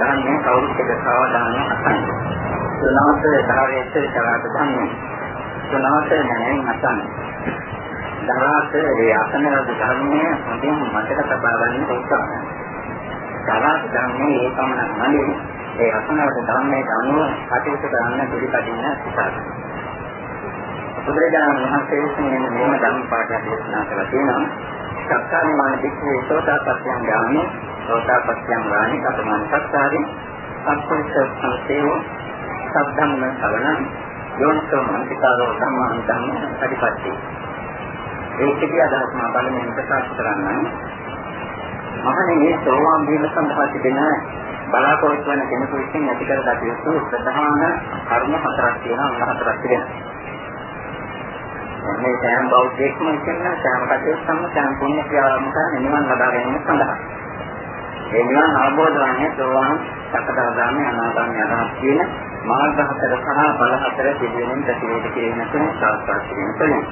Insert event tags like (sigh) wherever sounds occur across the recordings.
ධර්මයේ කවුරුත් එක සාවධානව අසන්න. සුනාත ධාරයේත් චරාත ධර්මයේ. සුනාත නැණෙන් අසන්න. ධාරාත ඒ අසනවද ධර්මයේ හොඳින් මතක තබා ගන්න උත්සාහ කරන්න. චරාත ධර්මයේ ඒ පමණක් නෙවෙයි ඒ අසනවද ධර්මයේ අනුව කටයුතු කරන්න පිළිපදින්න උත්සාහ කරන්න. බුදුරජාණන් වහන්සේ විසින් මෙන්න ධර්ම පාඩය දේශනා කළා තියෙනවා. සත්‍යානිමාන දික්කේ සෝතාපට්ඨයන් ගාමී සෝතාපට්ඨයන් ගාමී කතමාන සත්‍යාරි සම්පූර්ණ සංසේව සද්ධම්ම සවණං යෝනිසෝ මනසිකාරෝ ධම්මං ධම්ම පරිපatti ඒ කිසිය අදහස් මා බලමින් ප්‍රකාශ කරන්න මහණෙනි සෝවාන් වීම සඳහා තිබෙන බලාපොරොත්තු වන කෙනෙකු විසින් ඇති කරගත යුතු ප්‍රධාන කර්ම හතරක් තියෙනවා. හතරක් තිබෙනවා මේ සෑම බෞද්ධයෙක්ම කියන සෑම කටයුත්තක්ම සෑම පුණ්‍ය ක්‍රියාවක්ම කරන නිවන් ලබා ගැනීම සඳහා. ඒ නිවන් අවබෝධ වන්නේ සෝවාන් සකදාගාමී අනාගාමී අරහත් කියන මාර්ග හතර සහ බල හතර පිළිවෙලින් ප්‍රතිවේද කිරීම තුළ සාක්ෂාත් කිරීම තුළින්.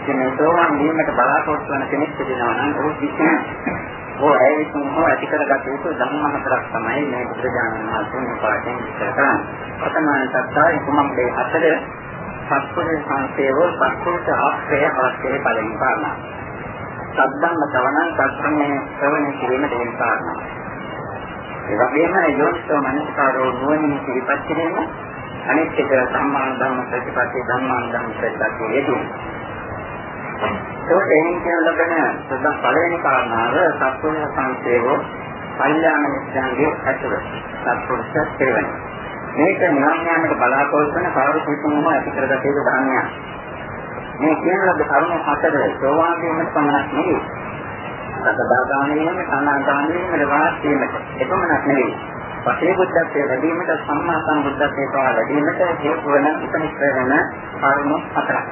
ඉතින් සෝවාන් වීමට බලාපොරොත්තු වන කෙනෙක් සිටිනවා නම් ඔහු කිසිම ඕ ඒ විසින් හෝ ඇති කරගත යුතු ධර්ම හතරක් තමයි මේ බුදුරජාණන් වහන්සේ මේ පාඩයෙන් විස්තර කරන්නේ. ප්‍රථමයෙන් සත්‍යය කුමක්ද හතර සත්පුරුෂ සංසේව සත්පුරුෂ ආශ්‍රය අවශ්‍යයි පළවෙනි කාරණා. සද්ධම්ම ශ්‍රවණං සත්‍යමේ ශ්‍රවණය කිරීම දෙවෙනි කාරණා. ඒ වගේම යෝනිසෝ මනසකාරෝ නුවණින් පිළිපත් කිරීම අනිත් එක සම්මාන ධම්ම ප්‍රතිපatti ධම්මාන ධම්ම ප්‍රතිපatti යෙදුන. ඒකෙන් කියන ලබන සදා පළවෙනි කාරණාව සත්පුරුෂ සංසේව කල්යාණ මිත්‍රයන්ගේ ඇතුළ සත්පුරුෂ සේවනය. මේක නිවන් යාමට බලාපොරොත්තු වෙන කවුරු කිසිම ඇති කරගත යුතු ධර්මයක්. මේ කියන ලද කරුණු හතර සෝවාන් වීමට පමණක් නෙවෙයි. සතරදාගාමී වීම, අනාගාමී වීම, වාස් වීමට එපමණක් නෙවෙයි. පසේ බුද්ධත්වයේ ලැබීමට සම්මා සම්බුද්ධත්වයේ පවා ලැබීමට හේතු වන උපනිෂ්ඨ වෙන කරුණු හතරක්.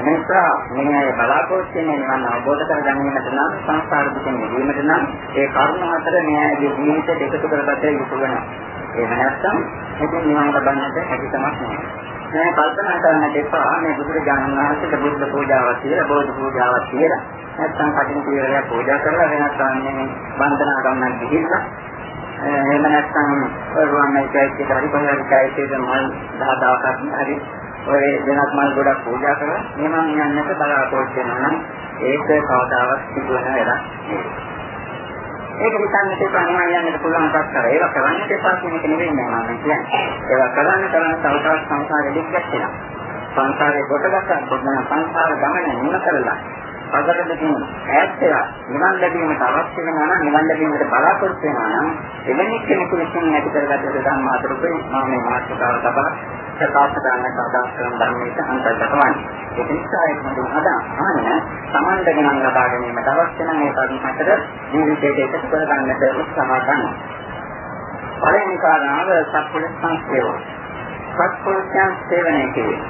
එනිසා මේ බලාපොරොත්තු වෙන නිවන් අවබෝධ කර ගැනීමට නම් සංසාර දුකින් මිදීමට නම් ඒ කරුණු හතර මේ ජීවිතයට එකතු කරගත යුතු වෙනවා. එහෙම නැත්නම් මෙතන නිවන් ලබන්නට හැකියාවක් නැහැ. මේ කල්පනා කරන්නට එපා. මේ බුදුරජාණන් වහන්සේට බුද්ධ පූජාවක් කියලා බෝධි පූජාවක් කියලා. නැත්නම් කටින් කියලා පූජා කරලා වෙනත් අන්නේ වන්දනා ගන්නක් ගිහිල්ලා. එහෙම නැත්නම් වරුවන් මේකයි කියලා හරි කොහේ හරි කායිකේ මල් 10000ක් හරි ඔය වෙනත් මල් ගොඩක් පූජා කරලා මෙමන් යන්නට බලාපොරොත්තු වෙනවා නම් ඒක කවදාවත් සිදු වෙන වැඩක්. නෙවෙයි. ඒක හිතන්නට එපා නිවන් යන්නට පුළුවන් කත්තර. ඒක කරන්නට එපා කියන එක නෙවෙයි මම කියන්නේ. ඒක කරන්න කරන්න තවතවත් සංසාරෙ දෙකක් වෙනවා. සංසාරේ කොටගත කොටන සංසාර ගමන නිම කරලා පදකටකින් ඈත් වෙලා නිවන් ලැබීමට අවශ්‍ය වෙනවා නම් නිවන් ලැබීමට බලාපොරොත්තු වෙනවා නම් එවැනි කෙනෙකු විසින් නැති කරගත ධර්ම අතරුපේ මම මේ මාතෘකාව තබා ප්‍රකාශ කරන්න අදහස් කරන ධර්මයක අන්තර්ගත වන්නේ. ඒක නිසා ඒක මොකද අදහස් අහන්න සමාන්ත ගණන් ලබා ගැනීමට අවශ්‍ය නම් මේ කරුණු හතර ජීවිතයට එකතු කර ගන්නට උත්සාහ කරනවා. පළවෙනි කාරණාව සත්පුරුෂ සංස්කේව. සත්පුරුෂයන් සේවනය කිරීම.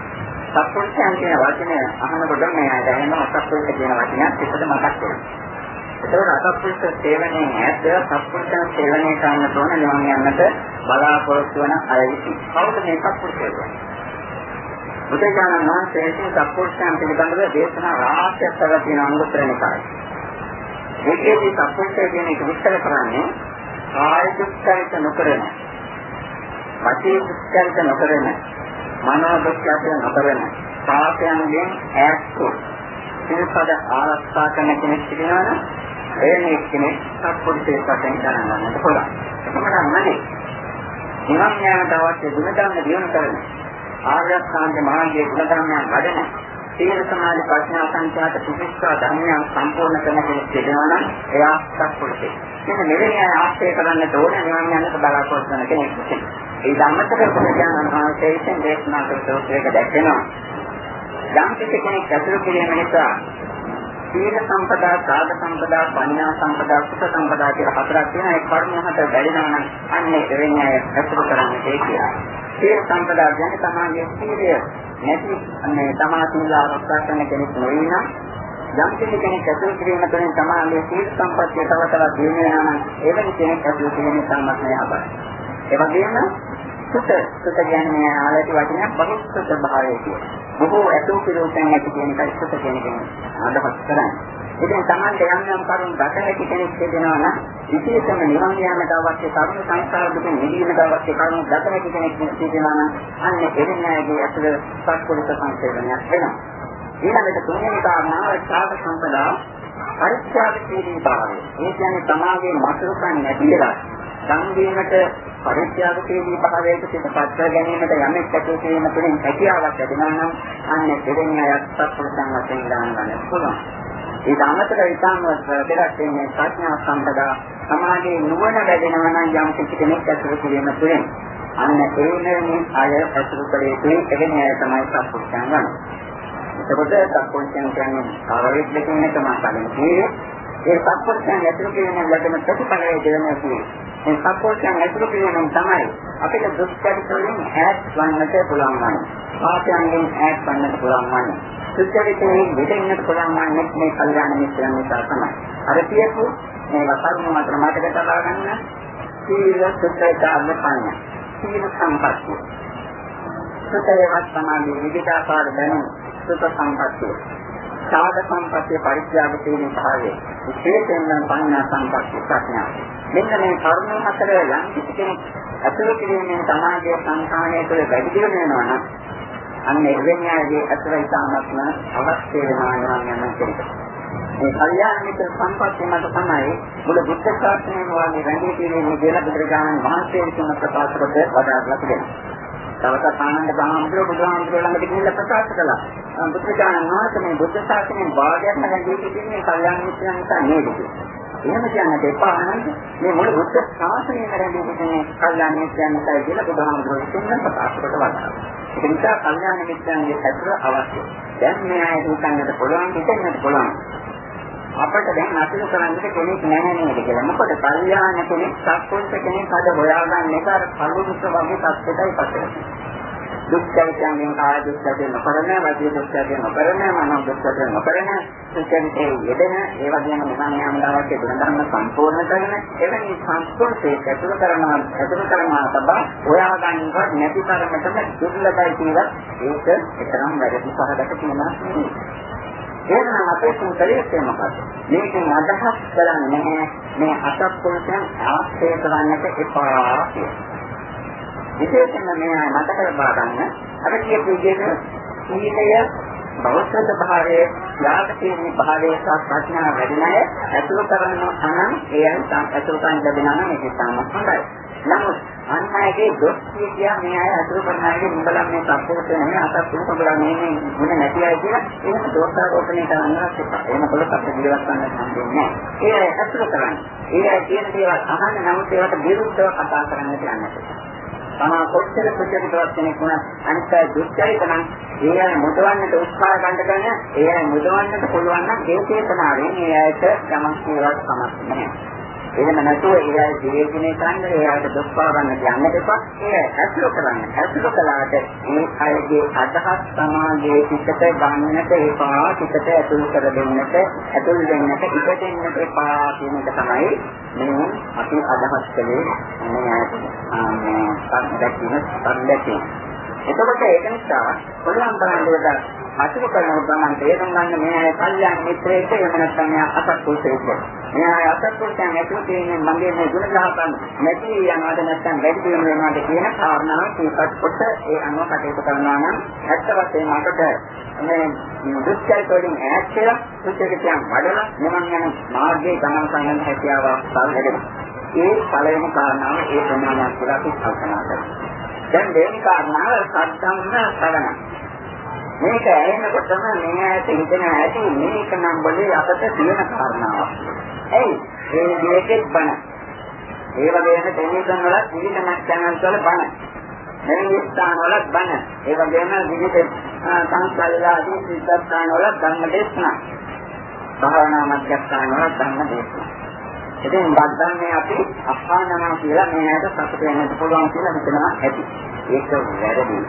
සත්පුරුෂයන් කියන වචනය අහනකොට මේ ආයත එහෙම සත්පුරුෂ කියන වචනයත් එතකොට මතක් වෙනවා. ඒතකොට අසත්පුරුෂ සේවනයේ ඇද්ද සත්පුරුෂයන් සේවනය කරන්න තෝරන නිවන් යන්නට බලාපොරොත්තු වන අය විසින්. කවුද මේ සත්පුරුෂයෝ? බුදුචානන් වහන්සේ විසින් සත්පුරුෂයන් පිළිබඳව දේශනා රාශියක් කරලා තියෙන අනුත්තර නිකාය. මේකේදී සත්පුරුෂය කියන එක විස්තර කරන්නේ කාය දුක්ඛිත නොකරන, වාචික දුක්ඛිත නොකරන, මනෝ දුක්ඛිත නොකරන, පාපයන්ගෙන් ඈත් වූ සිල්පද ආරක්ෂා කරන කෙනෙක් සිටිනවනම් එවැනි කෙනෙක් සත්පුරුෂයෙක් වශයෙන් ගණන් ගන්නට පුළුවන්. එතකොට නෙමෙයි. නිවන් යාමට අවශ්‍ය ගුණධර්ම දියුණු කරන ආර්ය අෂ්ටාංග මාර්ගයේ ගුණධර්මයන් වඩන සීල සමාධි ප්‍රඥා සංඛ්‍යාත පිහිස්සා ධර්මයන් සම්පූර්ණ කරන කෙනෙක් සිටිනවනම් එයා සත්පුරුෂයෙක්. මෙන්න මෙවැනි අය ආශ්‍රය කරන්න ඕන නිවන් යන්නට බලාපොරොත්තු වෙන කෙනෙක්. ඒ ධම්මතක පුරුෂයන් වහන්සේ විසින් දේශනා කළ සූත්‍රයක දැක්වෙනවා. යම් කෙනෙක් ඇතුළු කිරීම නිසා සීල සම්පදා, සාධ සම්පදා, පඤ්ඤා සම්පදා, සුඛ සම්පදා කියලා හතරක් තියෙනවා. ඒ කර්ම හතර බැරිනම් නම් අන්නේ එවැනි අය ඇතුළු කරන්නේ ඒ කියලා. සීල සම්පදා කියන්නේ තමන්ගේ සීලය නැති මේ තමා සීල ආරක්ෂා කරන කෙනෙක් නෙවෙයි නම් යම් කෙනෙක් ඇතුළු කිරීම තුළින් තමන්ගේ සීල සම්පත්තිය තව තවත් දියුණු වෙනවා නම් එවැනි කෙනෙක් ඇතුළු කිරීම සම්මත නෑ අපට. ඒ වගේම සුත සුත කියන්නේ ආලති වචනයක් බහුසුත භාවය කියන. බොහෝ ඇතුල් පිළිවෙතෙන් ඇති කියන එකයි සුත කියන කෙනෙක් අදහස් කරන්නේ. ඉතින් Tamante යම් යම් කරුණු දක හැකි කෙනෙක් කියනවා නම් විශේෂම නිවන් යාමට අවශ්‍ය කරුණු සංස්කාර දුකින් නිදීමට අවශ්‍ය කරුණු දක හැකි කෙනෙක් කියනවා නම් අන්න එදිනෑගේ අසල සත්පුරුෂ සංසේවනයක් වෙනවා. ඊළඟට තුන්වෙනි කාරණාව ශාක සම්පදා පරිත්‍යාගශීලී භාවය. ඒ කියන්නේ තමාගේ මතුරුකම් නැතිලා සංවීමට පරිත්‍යාගශීලී භාවයට පිටපත් කර ගැනීමට යමෙක් ඇති වීම තුළින් හැකියාවක් ලැබෙනවා නම් අන්න දෙවෙනි අයත් සත්පුරුෂයන් වශයෙන් ගන්න පුළුවන්. ඊට අමතරව ඉතාම දෙයක් වෙන්නේ ප්‍රඥා සම්පදා සමාධියේ නුවණ වැඩෙනවා නම් යම් කිසි කෙනෙක් ඇතුළු කිරීම තුළින් අන්න ඒ අය ඇතුළු කළ යුතුයි එවැනි අය තමයි සත්පුරුෂයන් වන්නේ. එතකොට සත්පුරුෂයන් කියන්නේ ආරෝග්‍ය දෙකින් එක මම කලින් කිව්වේ ඒ සත්පුරුෂයන් ඇතුළු කිරීමෙන් ලැබෙන ප්‍රතිඵලය දෙනවා කියන්නේ මේ සත්පුරුෂයන් ඇතුළු කිරීමෙන් තමයි අපිට දුක්ඛ වලින් ඈත් වන්නට පුළුවන් වන්නේ. පාපයන්ගෙන් ඈත් වන්නට පුළුවන් වන්නේ. සුද්ධවිතේ දෙදෙන්නට පුළුවන් වන්නේ මේ කල්යාණ මිත්‍රයන් නිසා තමයි. අර කියපු මේ වසරුණ මත මතක තබා ගන්න සීල සුද්ධතාව පඤ්ඤා. සීල සම්පත්තිය. සුතේවත් සමාධි විවිධාකාර දැනුම සුත සම්පත්තිය. සාධ සම්පත්තිය පරිත්‍යාග කිරීමේ භාවය. විශේෂයෙන්ම පඤ්ඤා සම්පත්තිය ප්‍රඥා. මෙන්න මේ කර්ම හතර යම් කිසි කෙනෙක් අතුරු කිරීමෙන් සමාජයේ සංඛාණය තුළ වැඩි දියුණු වෙනවා නම් අන්න එවැනියාගේ අතුරු ඉතාමත්ම අවශ්‍ය වෙනවා යන කෙනෙක්. මේ කල්යාණ මිත්‍ර සම්පත්තිය මත තමයි මුල බුද්ධ ශාසනයේ වාගේ රැඳී සිටීමේ කියලා බුදුරජාණන් වහන්සේ විසින් ප්‍රකාශ කොට වදාළා තිබෙනවා. දවසක් ආනන්ද බාහමතුරු බුදුහාමුදුරුවෝ ළඟට ගිහිල්ලා ප්‍රකාශ කළා. බුදුචානන් වහන්සේ මේ බුද්ධ ශාසනයෙන් භාගයක් නැගී සිටින්නේ කල්යාණ මිත්‍රයන් නිසා නේද එහෙම කියන්නට එපා ආනන්ද. මේ මුළු බුද්ධ ශාසනයම රැඳී සිටින්නේ කල්යාණ මිත්‍රයන් නිසා කියලා බුදුහාමුදුරුවෝ විසින් ප්‍රකාශ කොට වදාළා. ඒ නිසා කල්යාණ මිත්‍රයන්ගේ ඇතුළ අවශ්‍යයි. දැන් මේ ආයත උත්සන්නට පුළුවන් දෙන්නට පුළුවන්. අපිට දැන් අතුරු කරන්නට කෙනෙක් නැහැ නේද කියලා. මොකද කල්යාණ කෙනෙක් සත්පුරුෂ කෙනෙක් අද හොයාගන්න එක අර කලුරුස්ස වගේ තත්ත්වයටයි පත් දුක්ඛයෙන් කාය දුක්ඛයෙන් නොකරන, වාචික දුක්ඛයෙන් නොකරන, මනෝ දුක්ඛයෙන් නොකරන, සුඛයෙන් යෙදෙන, ඒ වගේම නිවන් යාමට අවශ්‍ය ගුණධර්ම සම්පූර්ණ කරන, එවැනි සංස්කෘතියක් ඇතුළු කරනවා, ඇතුළු කරනවා තබා හොයාගන්නවත් නැති තරමටම දුර්ලභයි කියලා ඒක එතරම් වැඩි සහගත කියනවා නෙවෙයි. එහෙනම් අපේ සුන්දරයේ මොකක්ද? මේකෙන් අදහස් කරන්නේ නැහැ මේ අසත්පුරුෂයන් ආශ්‍රය කරන්නට එපා කියලා. විශේෂයෙන්ම මේ මතක තබා ගන්න අර කියපු විදිහට සීලය බෞද්ධ භාවයේ යාගකීමේ භාවයේ සහ ප්‍රඥා වැඩි නැය ඇතුළු කරන අනන් ඒ අය ඇතුළු කරන ලැබෙනවා නම් ඒක තමයි හොඳයි. නමුත් අන්හාගේ දොස් කිය මේ අය අතුරු කරන අයගේ මුඹලම් මේ සම්පූර්ණ නෙමෙයි අතක් තුනකබලා මේ මේ ගුණ නැති අය කියලා එහෙම දෝෂාරෝපණය කරන්නවත් එපා. එහෙම කළොත් අපිට ජීවත් වෙන්න හම්බෙන්නේ නැහැ. ඒ අය අතුරු කරන්නේ. ඒ අය කියන දේවල් අහන්න නමුත් ඒවට විරුද්ධව කතා කරන්න යන්නට. තමා කොච්චර ප්‍රතිපදවත් කෙනෙක් වුණත් අනිත් අය දුක්ඛයිත නම් ඒ අය මුදවන්නට උත්සාහ ගන්න කරන ඒ අය මුදවන්නට පුළුවන් නම් ඒ චේතනාවෙන් ඒ අයට යමක් කියවත් සමත් නැහැ. එහෙම නැතුව ඒ අය ජීවිතේ කරන්නේ ඒ අයට දුක් පාවන්න යන්න දෙපා. ඒ ඇසුරු කරන්න. ඇසුරු කළාට මේ අයගේ අදහස් සමාජයේ පිටට ගන්නට එපා. පිටට ඇතුල් කර දෙන්නට, ඇතුල් වෙන්නට ඉපදෙන්නට එපා කියන එක තමයි මේ අපි අදහස් කළේ මේ මේ සම්දැකීම සම්දැකීම. එතකොට ඒක නිසා පුළුවන් තරම් දෙයක් අසුර කරන ගමන් තේරුම් ගන්න මේ අය කල්යන් මිත්‍රයෙක් එහෙම නැත්නම් අසත්පුරුෂයෙක්. මේ අය අසත්පුරුෂයන් ඇතුළු තියෙන මගේ මේ ගුණ දහසන් නැති යනවාද නැත්නම් වැඩි දියුණු වෙනවාද කියන කාරණාව තීපත් කොට ඒ අනුව කටයුතු කරනවා නම් ඇත්ත වශයෙන්ම අපට මේ දුක්ඛය වලින් ඈත් වෙලා සුඛයෙන් වඩලා නිවන් යන මාර්ගයේ ගමන් කරන්න හැකියාවක් සාධනෙනවා. ඒ පළවෙනි කාරණාව ඒ ප්‍රමාණයක් කියලා අපි කල්පනා කරනවා. දැන් දෙවෙනි කාරණාව සද්ධම්ම සරණ. මේක ඇහෙනකොටම මේ ඇයට හිතෙන ඇති මේක නම් බලේ අපට තියෙන කාරණාවක්. එයි මේ දෙකෙත් බණ. ඒ වගේම ටෙලිවිෂන් වල විවිධ නැත්නම් වල බණ. මේ ස්ථාන වල බණ. ඒ වගේම විවිධ සංස්කල්ලාදී සිද්ධාස්ථාන වල ධර්ම දේශනා. භාවනා මධ්‍යස්ථාන වල ධර්ම දේශනා. ඉතින් බද්දන්නේ අපි අහනවා කියලා මේ ඇයට සතුට වෙන්න පුළුවන් කියලා හිතනවා ඇති. ඒක වැරදි.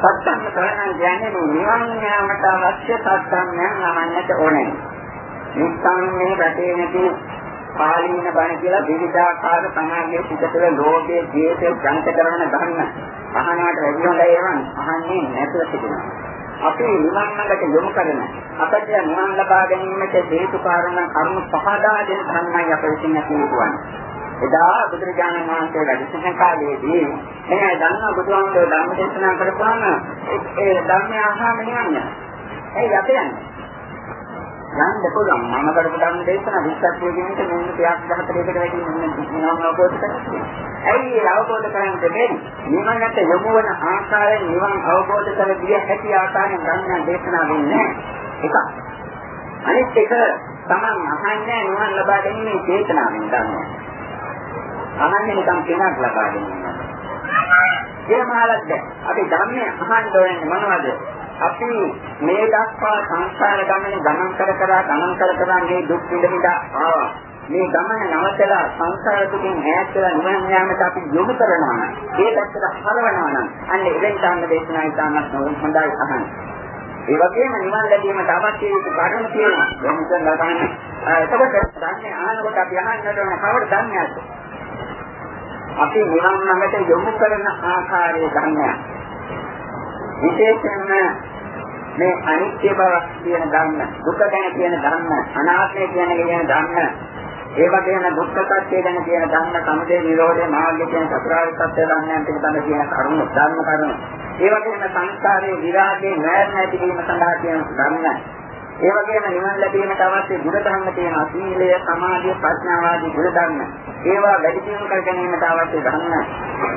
සත්‍යම් කරණ කියන්නේ නිවන් යාමට අවශ්‍ය සත්‍යම්යන් නමන්නට ඕනේ. නිස්සන්නේ රටේ නැති පාලීන බණ කියලා විවිධාකාර සමාජයේ පිට තුළ ලෝකයේ ජීවිතේ ජනිත කරන ධර්ම අහනවට වැඩි හොඳයි එවන් අහන්නේ නැතුව සිටිනවා. අපි නිවන් ළඟට යොමු කරන අපට නිවන් ලබා ගැනීමට හේතු කාරණා කරුණු පහදා දෙන ධර්මයි අප විසින් ඇති වෙන්නේ. එදා බුදුරජාණන් වහන්සේ වැඩ සිටින කාලයේදී එනේ ධර්ම බුදුහාමුදුරුවෝ ධර්ම දේශනා කරපුවාම ඒ ධර්මය අහාම යන්නේ. ඒ යතේ යන්නේ. යන්න පුළුවන් මම කරපු ධර්ම දේශනා 20ක් කියනකොට මෙන්න 34කට වැඩි මම අවබෝධ කරගන්නවා. ඇයි ඒ අවබෝධ කරගන්න බැරි? නිවනට යොමු වන ආකාරයෙන් නිවන් අවබෝධ කර දිය හැකි ආකාරයෙන් ධර්ම දේශනා වෙන්නේ එක. අනිත් එක තමන් අහන්නේ නිවන් ලබා ගැනීමේ චේතනාවෙන් ධර්මය. අහන්නේ නිකම් කෙනක් ලබා ගැනීම. ඒ මාලක්ද අපි ධර්මය අහන්න ඕනේ මොනවද? අපි මේ දක්වා සංසාර ගමනේ ගමන් කර කර ගමන් කර කර මේ දුක් විඳින්න ආවා. මේ ගමන නවතලා සංසාර දුකින් ඈත් වෙලා නිවන් යාමට අපි යොමු කරනවා නම් ඒ පැත්තට හරවනවා නම් අන්න ඉතින් ධර්ම දේශනා ඉතාමත් හොඳයි අහන්න. ඒ වගේම නිවන් ලැබීමට අවශ්‍ය වූ කරුණු තියෙනවා. එහෙනම් ගන්න. එතකොට ධර්මය අහනකොට අපි අහන්නට ඕන කවර ධර්මයක්ද? අපි නිවන් ළඟට යොමු කරන ආකාරයේ ධර්මයක්. විශේෂයෙන්ම මේ අනිත්‍ය බව කියන ධර්ම, දුක ගැන කියන ධර්ම, අනාත්මය කියන කියන ධර්ම, ඒ වගේම දුක්ඛ සත්‍ය ගැන කියන ධර්ම, සමුදය නිරෝධය මාර්ගය කියන චතුරාර්ය සත්‍ය ධර්මයන් පිළිබඳ කියන කරුණු, ධර්ම කරුණු. ඒ වගේම සංස්කාරයේ විරාගයේ නැර නැති වීම සඳහා කියන ධර්ම. ඒ වගේම නිවන් ලැබීමට අවශ්‍ය ගුණ ධර්ම තියෙනවා. සීලය, සමාධිය, ප්‍රඥාව ආදී ගුණ ධර්ම. ඒවා වැඩි දියුණු කර ගැනීමට අවශ්‍ය ධර්ම.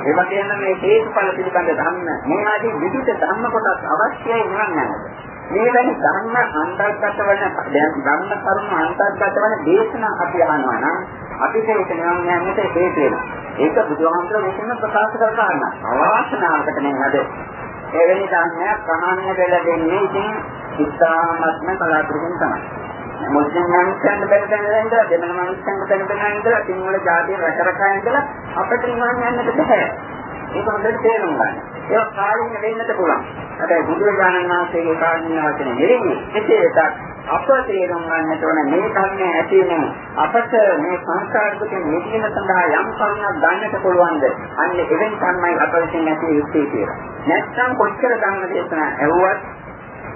ඒ වගේම මේ හේතුඵල පිළිබඳ ධර්ම. මේ ආදී විවිධ ධර්ම කොටස් අවශ්‍යයි නිවන් යන්නට. මේ වැනි ධර්ම අන්තර්ගත වන ධර්ම කරුණු අන්තර්ගත වන දේශනා අපි අහනවා නම් අපිට ඒක නිවන් යන්නට හේතු වෙනවා. ඒක බුදුහාමුදුරුවෝ මෙතන ප්‍රකාශ කර ගන්නවා. අවාසනාවකට නෙවෙයි එවැනි ධර්මයක් ප්‍රමාණය වෙලා දෙන්නේ ඉතින් ඉස්හාමත්ම කලාතුරකින් තමයි. මුස්ලිම් මිනිස්සුන්ට බැලුවෙන් ඉඳලා දෙමළ මිනිස්සුන්ට බැලුවෙන් ඉඳලා සිංහල ජාතිය රටරකා ඉඳලා අපිට නිවන් යන්නට බෑ. ඒක හොඳට තේරුම් ගන්න. ඒක කාලින් වෙන්නත් පුළුවන්. හැබැයි බුදුරජාණන් වහන්සේගේ කාරණිය වචනේ නෙවෙයි. එසේත් අප තේරුම් ගන්නට ඕන මේ ධර්මයේ ඇතිවෙන අපට මේ සංස්කාර දුකෙන් මිදීම සඳහා යම් කරුණක් ගන්නට පුළුවන්ද? අන්න එවෙන් තමයි අප විසින් ඇති යුත්තේ කියලා. නැත්නම් කොච්චර ධර්ම දේශනා ඇහුවත්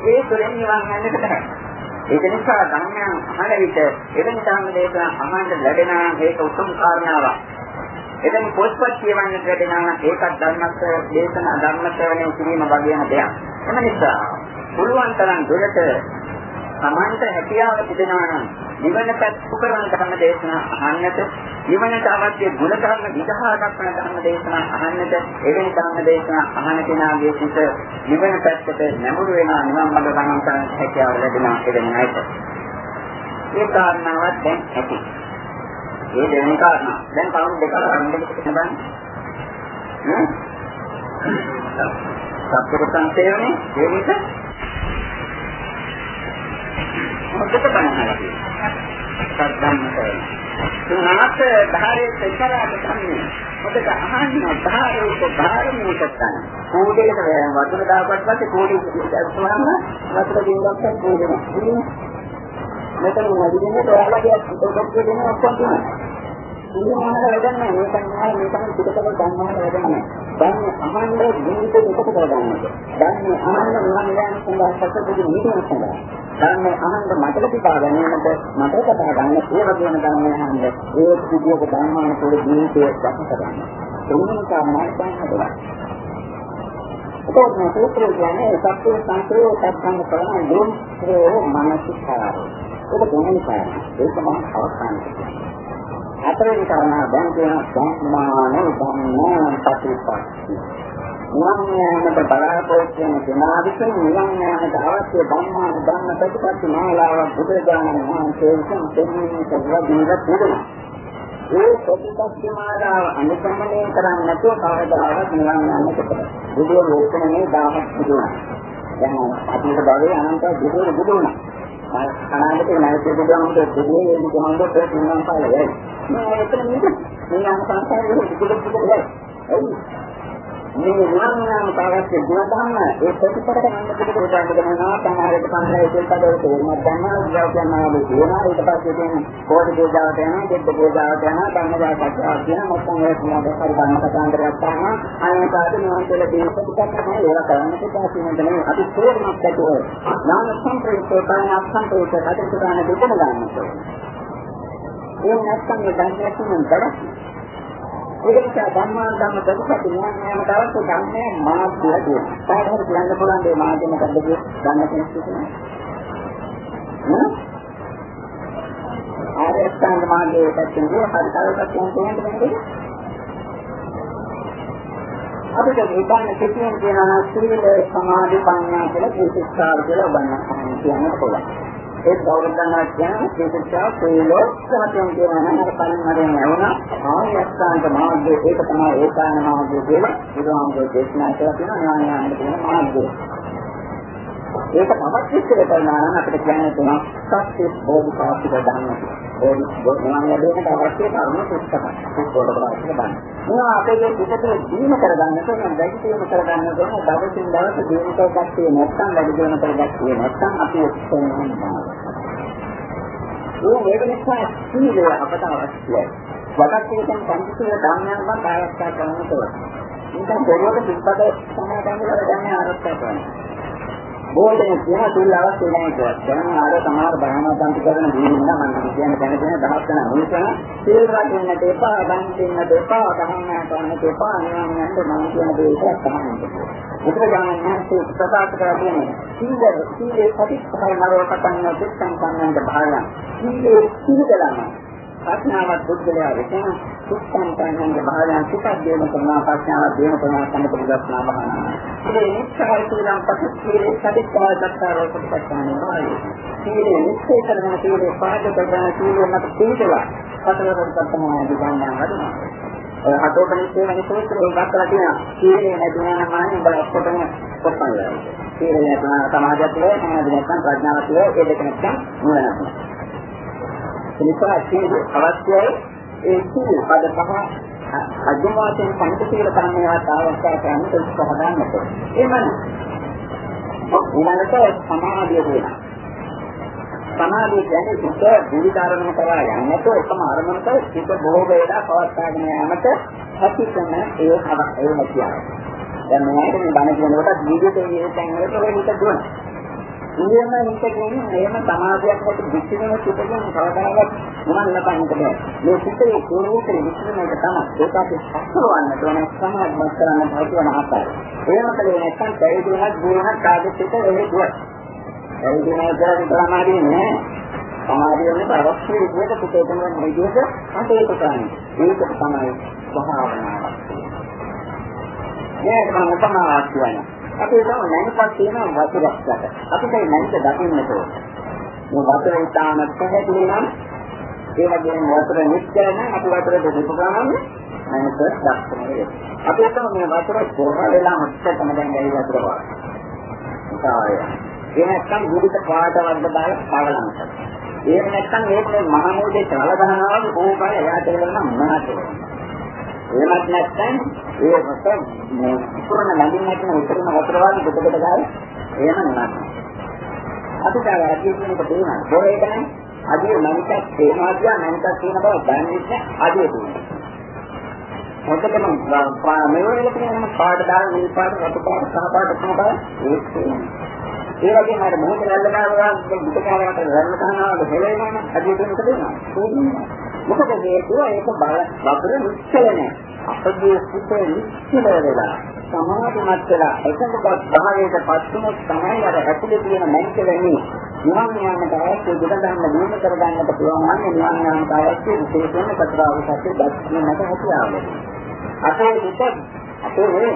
ඒ තුළින් නිවන් යන්නට බෑ. ඒක නිසා ධර්මයන් අහන විට එවැනි ධර්ම දේශනා අහන්න ලැබෙන ඒක උතුම් කාරණාවක්. එතන පොත්පත් කියවන්නට ලැබෙනා ඒකත් ධර්මස්ස දේශනා ධර්ම ශ්‍රවණය කිරීම වගේම දෙයක්. එම නිසා පුළුවන් තරම් දුරට සමන්ත හැකියාව තිබෙනවා නම් නිවන පැත්තු කරන ධර්ම දේශනා අහන්නට නිවනට අවශ්‍ය ගුණ ධර්ම විදහා දක්වන ධර්ම දේශනා අහන්නට එවැනි ධර්ම දේශනා අහන කෙනාගේ සිත නිවන පැත්තට නැඹුරු වෙනා නිවන් මඟ ගමන් කරන හැකියාව ලැබෙනවා එවැනි අයට. ඒ කාරණාවක් දැන් ඇති. ඒ දෙවෙනි කාරණා. දැන් කවුරු දෙක අරන් දෙක බලන්න. හ්ම්? සත්පුරුෂයන් තේරුනේ ඒ නිසා මොකද බලනවා සද්ධාන්තය. තුනාත ධාරයේ සතරට තමයි. මොකද අහන්න ධාරයේ ධාරණය කරගන්න. කෝඩේකට වතුර දාපුවත් පස්සේ කෝඩේ ඉස්සරහම වතුර දින්ගක්ක කෝඩේන. මෙතන වදින්නේ ඔයාලගේ ඔක්කොම දෙන ඔක්කොම තියෙනවා. ඉන්නවන වැඩක් නැහැ. මේක නෑ මේකම පිටතට ගන්නවන වැඩක් නෑ. දැන් අහන්න ජීවිත දෙකට කරගන්නද. දැන් අහන්න නිවන් යාම සඳහා සත්‍යපුදු නිදීම සඳහා. දැන් අහන්න මතක තිබා ගැනීමට මතක තබා ගන්න ඒ වගේම ධර්මය අහන්න ඒ විදියට ධර්මාන තුළ ජීවිතය ගත කරගන්න. එන්න කාරණාවක් තමයි. ඒකත් මේ සූත්‍රය කියන්නේ සත්‍ය සංකේය සත්‍යංග කරන දුරු මානසිකාරය. ඒක දෙවෙනි කාරණා. ඒක මම අවසානයේ හතරවෙනි කාරණා දැන් කියන සම්මාන ධම්ම පටිපට්ඨි. නිවන් යාමට බලාපොරොත්තු වෙන කෙනා විසින් නිවන් යාමට අවශ්‍ය ධම්මාන ධම්ම ප්‍රතිපත්ති මාලාව බුදුරජාණන් වහන්සේ විසින් දෙන්නේ කියලා දීලා තිබෙනවා. ඒ ප්‍රතිපත්ති මාලාව අනුසමනය කරන්නේ නැතුව කවදාවත් නිවන් යන්නට බැහැ. බුදුර ලෝකනේ 1000ක් බුදුනා. දැන් අතීත භවයේ අනන්ත බුදුර බුදුනා. අනාගතේ නැවත බුදුහාමුදුරුවෝ දෙවියන් වහන්සේ කොහොමද ප්‍රතිනම් පාලයි. මේ එතන නිද මේ සංස්කාරයේ දුක දුක එයි මේ නිවන්නාම කාර්යයේ ගුණ ධර්ම ඒ ප්‍රතිපද කරන්න පිටු දාන්න ගමනවා සමහරවිට පන්සලේ ඉස්සරහට තේරුමක් ගන්නවා උදව් කරනවා කියනවා ඊට පස්සේ තියෙන කෝටි පූජාවට යනවා දෙද්ද පූජාවට යනවා ධර්මදාය කතා කියන මොකක්ද මේ මොකද පරිබන්න කතාන්තරයක් ගන්නවා අනේ කාට නිවන් කියලා දේශ පිටක් නැහැ ඒවා කරන්න. පුතා කියන දේ අපි තේරුමක් ඇතුව නාම සම්ප්‍රේතෝ කාණ අසම්ප්‍රේතෝ කටයුතු කරන දෙකම ගන්නවා ඒ නැත්නම් මේ ධර්මයෙන් බඩක් ඒක නිසා ධම්මා ධම්ම ප්‍රතිපatti ඥානයම තවත් ධම්මයේ මාර්ගය තියෙනවා. කාටවත් කියන්න පුළුවන් මේ මාර්ගය මොකද්ද කියලා දන්න කෙනෙක් තියෙනවා. ආර්ය අෂ්ටාංග මාර්ගයේ පැත්තෙන් හරි තවකට කියන්න දෙන්නේ අපිට හිතන්න කිසියම් කියනවා සීල සමාධි ප්‍රඥා කියලා ත්‍රිශික්ෂාව කියලා ඔබන්න කියන්න පුළුවන්. ඒ කවුරුද ගන්නවා කියන්නේ ප්‍රතිචා සීලෝ සමතෙන් කියනවා නම් අර කලින් මරෙන් ඇවුනා ආයස්කාන්ත මාර්ගය ඒක තමයි ඒකාන මාර්ගය කියලා බුදුහාමුදුරේ දේශනා කරලා තියෙනවා ඥාන ඥාන කියන මාර්ගය. ඒක තවත් විස්තර කරනවා නම් අපිට කියන්න තුනක් සත්‍ය බෝධිපාක්ෂික ධර්ම. බෝධි බෝධිමාන දෙකට අවශ්‍ය කර්ම පුස්තක. පොඩ්ඩක් බලන්න. මේවා අපේ පිටට දීම කරගන්න ඕන, වැඩි දියුණු කරගන්න ඕන, දවසින් දවස දියුණු කරගත්තේ නැත්නම් වැඩි දියුණු කරගත්තේ නැත්නම් අපි ඔක්කොම ඒ වේද නිසා සීලය අපට අවශ්‍යයි. වඩාත් කියන පංචශීල ධර්මයන් මත ආරක්ෂා කරන්න ඕන. මේක පොරොවට පිටපත සමාදන් කරලා ගන්න ආරක්ෂා කරනවා. බෝලෙන් කියන තුල් අවශ්‍ය නැහැ කියලා. දැන් ආර සමහර භාවනා සම්පූර්ණ කරන දීනින්න මම කියන දැන දැන දහස් ගණන් මොනිසන සීල් රකින්නට එපා, දන් දෙන්නට එපා, දහන්න කරන්නට එපා, නිවන් යන්න මම කියන දේ ඒක තමයි. බුදුරජාණන් වහන්සේ ප්‍රකාශ කරලා තියෙනවා. සීල සීලේ ප්‍රතිපදාව නරෝ කතන්න දෙත්තන් සම්මන්ත භාවය. සීලේ සීලදලම ප්‍රඥාවත් බුද්ධලයා විසින් සුත්තම් සංඝංග භාවයන් සිතක් දේන කරනවා ප්‍රඥාව දේන කරනවා සම්පූර්ණ දර්ශනා භාවනා. ඒ නිස්සාර සීලම් පටිච්චේ සදිස්සා දක්තරෝ ප්‍රතිපත්තනේ සීලේ නිස්සේ කරන සීලේ පාද කරන සීලේ මත තීතලා පතරකට තමයි දිගන්නා වදිනවා. ඔය හතෝකනිස්සේ වෙන සූත්‍රේ ගත්තලා තියෙනවා. සීලේ නැතුණා නම් උඹ ඔක්කොටම කොප්පන් වෙනවා. සීලේ නැතුණා සමාධියක් වේ, සමාධිය නැත්නම් ප්‍රඥාවක් වේ, ඒ දෙක නැත්නම් නුවණක්. නිසා සීල අවශ්‍යයි ඒ සීල පද පහ අදුම වශයෙන් පංචශීල කර්මයට අවශ්‍ය කරන දුක් හදාන්නට. එමන් ඊළඟට සමාධිය වෙනවා. සමාධිය කියන්නේ සිත බුද්ධාරණය කරා යන්නට එකම අරමුණක සිත බොහෝ වේලා පවත්වාගෙන යාමට ඇති කරන ඒ හදා ඒ හැකියාව. දැන් මම මේ බණ කියනකොට වීඩියෝ එකේ තැන් වලට ඔය හිත දුවනවා. ඉන්නම හිතකින් එහෙම සමාධියක් කොට විශ්ිනව සිතකින් කවදාවත් මොනක් ලබන්නට බෑ. මේ සිතේ කෝරෝතර විශ්ිනවක තමයි ඒක අපි අස්වන්න ඕන සමාධියක් කරන්න භෞතික ආකාරය. එහෙම කලේ නැත්නම් පැවිදිුණත් ගුණහත් ආදිසිත වෙන්නේ පැවිදිුණා කියලා සමාධිය නෑ. සමාධිය වෙන අවශ්‍ය විදිහට පුතේ කරන විදිහට අපේ කරන්නේ. ඒක තමයි භාවනාවක්. මේක මම උපමාවක් කියනවා. අපි හිතමු නැණිපත් තියෙන වතුරක් යට. අපිට නැණිට දකින්නට ඕන. මේ වතුර ඉතාම පැහැදිලි නම් ඒ වගේම වතුර නිශ්චල නම් අපි වතුර දෙපු ගමන් නැණිට දක්වන වෙයි. අපි හිතමු මේ වතුර පොර වෙලා මුත්තටම දැන් ගයි වතුර වාගේ. ඒ නැත්තම් විවිධ පාට වර්ග දාලා පාඩලම් කරනවා. ඒ නැත්තම් මේක මහ මොහොතේ චල ගහනවා වගේ බොහෝ කාලය එයාට වෙනවා මොනවද එහෙමත් නැත්නම් ඒ රස මේ පුරණ නැගින් නැත්නම් උතුරන වතුර වගේ දෙකට ගාලා එහෙම නෑ. අපිට අදිය කියන එක තේරෙනවා. බොරේට නම් අදිය මනිකක් තේනවා කියන මනිකක් තියෙන බව දැනෙන්නේ අදිය තියෙනවා. මොකදම මෙවරල කියන පාට දාන නිල් පාට රතු පාට සහ පාට තුන පාට ඒක ඒ වගේම අර මොහොත රැල්ල ගන්නවා දුක කාලකට රැල්ල ගන්නවා හෙලෙනවා අදිය තියෙන එක දෙනවා. මොකද හේතුව ඒක බල වතුර නිශ්චල නැහැ. අපගේ සිතේ නිශ්චල වෙලා සමාධිමත් වෙලා එකඟවත් භාවයට පස්සුනොත් තමයි අර ඇතුලේ තියෙන මැනික වෙන්නේ. නිවන් යාමට අවශ්‍ය දෙකඳන්න දිනු කරගන්නට පුළුවන් නම් නිවන් යාමට අවශ්‍ය විශේෂයෙන්ම පතරාවසත් දැක්වීමට හැකියාව. අපේ සිත අපේ මේ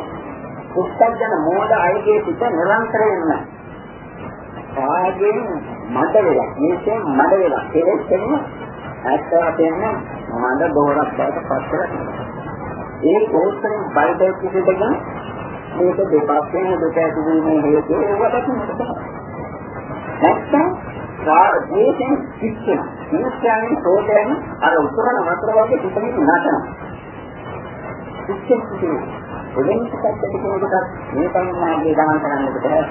උත්තර මෝඩ අයගේ සිත නිරන්තරයෙන්ම ආගෙන් මඩ වෙලා මේකෙන් මඩ වෙලා කෙලෙස් වෙනවා ඇත්ත වශයෙන්ම මඳ දෝරක් බවට පත් කරගන්නවා. ඒ කෝස්තරෙන් බයිබල් කිසිදකින් මේක දෙපැත්තෙන් දෙක ඇතුළේ හේතු ඒකට තමයි. නැත්තම් රාජේෂන් සිස්ටම් මිනිස්යාගේ සෝදයෙන් අර උතුරන වතුර වගේ පිටින් නටනවා. සිච්චෙන් සිටිනවා. එවෙන් පිටත් කෙනෙකුට මේ පරිමාර්ගය ගමන් කරන්නට බැහැ.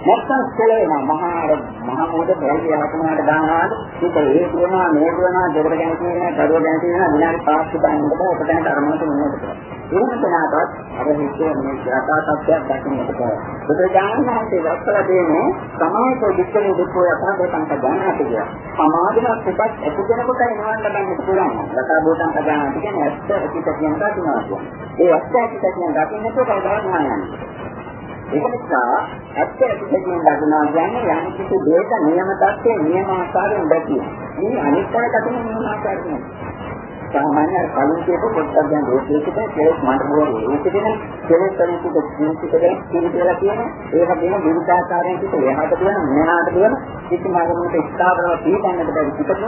නැත්තම් කෙලෙන මහා මහා මොහොත බැරි යහකමකට දානවාද ඒක ඒ කියනවා මේ කියනවා දෙකට ගැන කියනවා දරුව ගැන කියනවා විනාඩි 5ක් දාන්නකොට ඔක දැන් කර්මයට මොනවද එහෙම කෙනාටත් අර හිතේ මේ යථා තත්ත්වයක් දකින්නට බෑ බුදුජානනාංශයේ දක්වලා දෙන්නේ සමාජ දුක්ඛේ දුක්ඛය යථාභූතං ගන්නට කිය. සමාධිමත් එකක් ඇතිවෙනකොට එනවන්න ගන්නට පුළුවන්. යථා භූතං ගන්නට කියන්නේ ඇත්ත ඇතිට කියන දකින්නවා. ඒ ඇත්ත ඇතිට කියන දකින්නට කවදාවත් නෑ. ඒක නිසා ඇත්ත ඇත්තකින් දකිනවා කියන්නේ යම් කිසි දෙයක නියම තත්ත්වයේ නියම ආකාරයෙන් දැකිය. මේ අනිත්‍යය දකින නියම ආකාරයෙන්. සාමාන්‍ය කලින් කියපු පොඩ්ඩක් දැන් රෝගයකට කෙලස් මට බෝරේ. ඒකෙන් කෙලස් පරිපූර්ණ ජීවිතයක කියලා කියන ඒ වගේම විවිධාකාරයෙන් කිත එහාට දුවන මෙහාට දුවන කිසිම ආගමකට ස්ථාවරව පිළිගන්නට බැරි පිටකම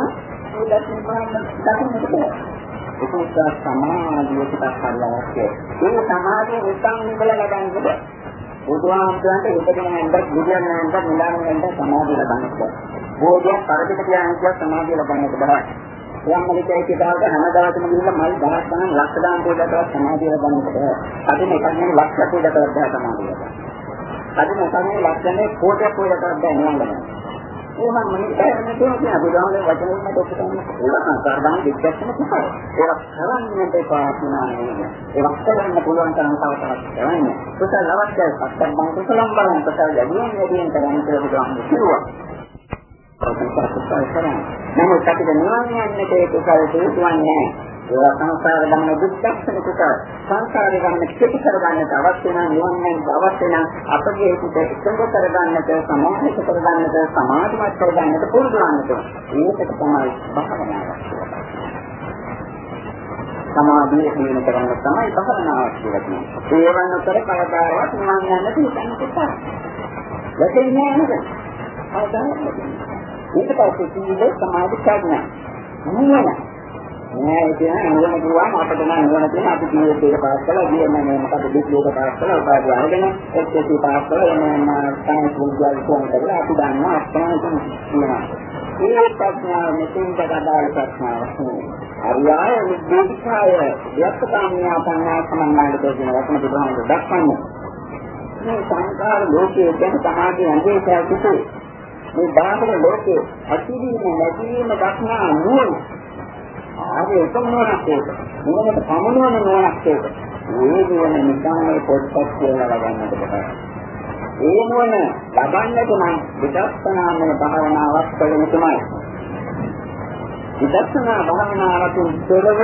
ඒ දැක්ම බලන්න දකින්නට බෑ. ඒක නිසා සමාධිය ටිකක් හරියට අවශ්‍යයි. ඒ සමාධිය උත්සාහ නිබල ලබන්නේ බුදුහාමුදුරන්ට හිතගෙන නැන්දක් බුදුන් නැන්දක් නිදාගෙන නැන්දක් සමාධිය ලබන්නට. බෝධියක් පරිපිට කියන සමාධිය ලබන්නට බෑ. යම්මලිකයි කියතාවට හැමදාටම ගිහිල්ලා මල් දහස් ගණන් ලක්ෂ ගණන් පොඩකට සමාධිය ලබන්නට බෑ. අදින එකක් නෙවෙයි ලක්ෂ පොඩකට බෑ සමාධිය ලබන්න. අදින එකක් නෙවෙයි ලක්ෂ නෙවෙයි කෝටි පොඩකට බෑ නිවන් ගන්න. ඒවා මම කියන්නේ කියන බුදුහාමගේ වචනෙන් දෙක තමයි ඒවා සංකාරදාන විද්‍යාත්මක කුසල. ඒවා කරන්නට එපා කියනවා නේද? ඒවා කරන්න පුළුවන් තරම් තව තවත් කරන්න. කුසල අවශ්‍යයි. සත්‍යම් බං කුසලම් බලන් කුසල ලැබුණා නේද කරන්න කියලා බුදුහාමගේ කිව්වා. නමුත් අපිට නිවන් යන්නට ඒ කුසල හේතුවන්නේ නැහැ. ඒවා සංසාර ගමන දුක්ඛක්ෂණ කුසල සංසාර ගමන කෙටි කරගන්නට අවශ්‍ය නම් නිවන්ෙන් අවශ්‍ය නම් අපගේ හිත එකඟ කරගන්නට සමාහිත කරගන්නට සමාධිමත් කරගන්නට පුරුදු වන්නට මේකට තමයි භාවනාව සමාධිය දිනන කරන්න තමයි භාවනාව කියලා කියන්නේ. ඒ වන්නතර කවදාවත් නිවන් යන්නට හිතන්න එපා. වැටෙන්නේ නැහැ නේද? කවදාවත්. ඊට පස්සේ සීල සමාධි ප්‍රඥා. මොනවා නෑ කියන නුවණ කිව්වම අපිට නම් නුවණ තියෙන අපි කීයේ ඒක පාස් කළා කියන්නේ මේ මොකද ඩිප්ලෝක පාස් කළා උපාධිය අරගෙන එක්කේ පාස් කළා එන්න සායන්ස් විද්‍යාව කොහොමද කරලා අපි දන්නවා අප්‍රාණ කියනවා ඒ ප්‍රශ්නාව මෙතෙන් කඩාල් ප්‍රශ්නාව අරියාය විද්‍යාය ව්‍යක්තකාමියා සංඥා සම්මානට කියන වචන බුදුහාමුදුරුවෝ දක්වන්නේ. මේ සංකාර ලෝකයේ දැන් සමාජයේ අංගේ කියලා මේ බාහිර ලෝකයේ අතිවීම නැතිවීම දක්නා නුවණ ආගේ එකම නුවණක් ඒක. නුවණට පමනවන නුවණක් ඒක. මේ නුවණ නිසා මේ පොත්පත් කියලා ලබන්නට බෑ. ඒ නුවණ ලබන්නට නම් විදර්ශනාමය භාවනාවක් කළ යුතුමයි. විදර්ශනා භාවනාවකින් තොරව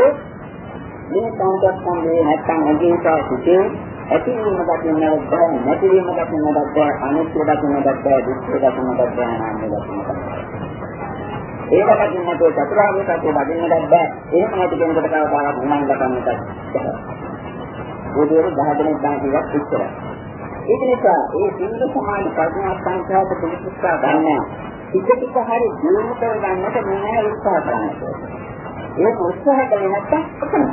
මේ සංකප්පන්නේ නැත්තම් අජීවිතා සිටේ ඇතිවීම දකින්නවත් බෑ නැතිවීම දකින්නවත් බෑ අනිත්‍ය දකින්නවත් බෑ දුක්ඛ දකින්නවත් බෑ අනාත්ම දකින්නවත් බෑ ඒක දකින්නට චතුරාර්ය සත්‍ය දකින්නට බෑ. එහෙම නැති කෙනෙකුට කවදාවත් උමං ගන්නට බෑ. බුදුරු 10 දෙනෙක් ගන්න කිව්වත් ඉච්චරයි. ඒක නිසා ඒ සිංහ සමාධි ප්‍රඥා සංඛ්‍යාත පිළිපිටා ගන්න. ටික ටික හරි දියුණු කර ගන්නට මේ උත්සාහ කරනවා. ඒ උත්සාහ කළේ නැත්නම්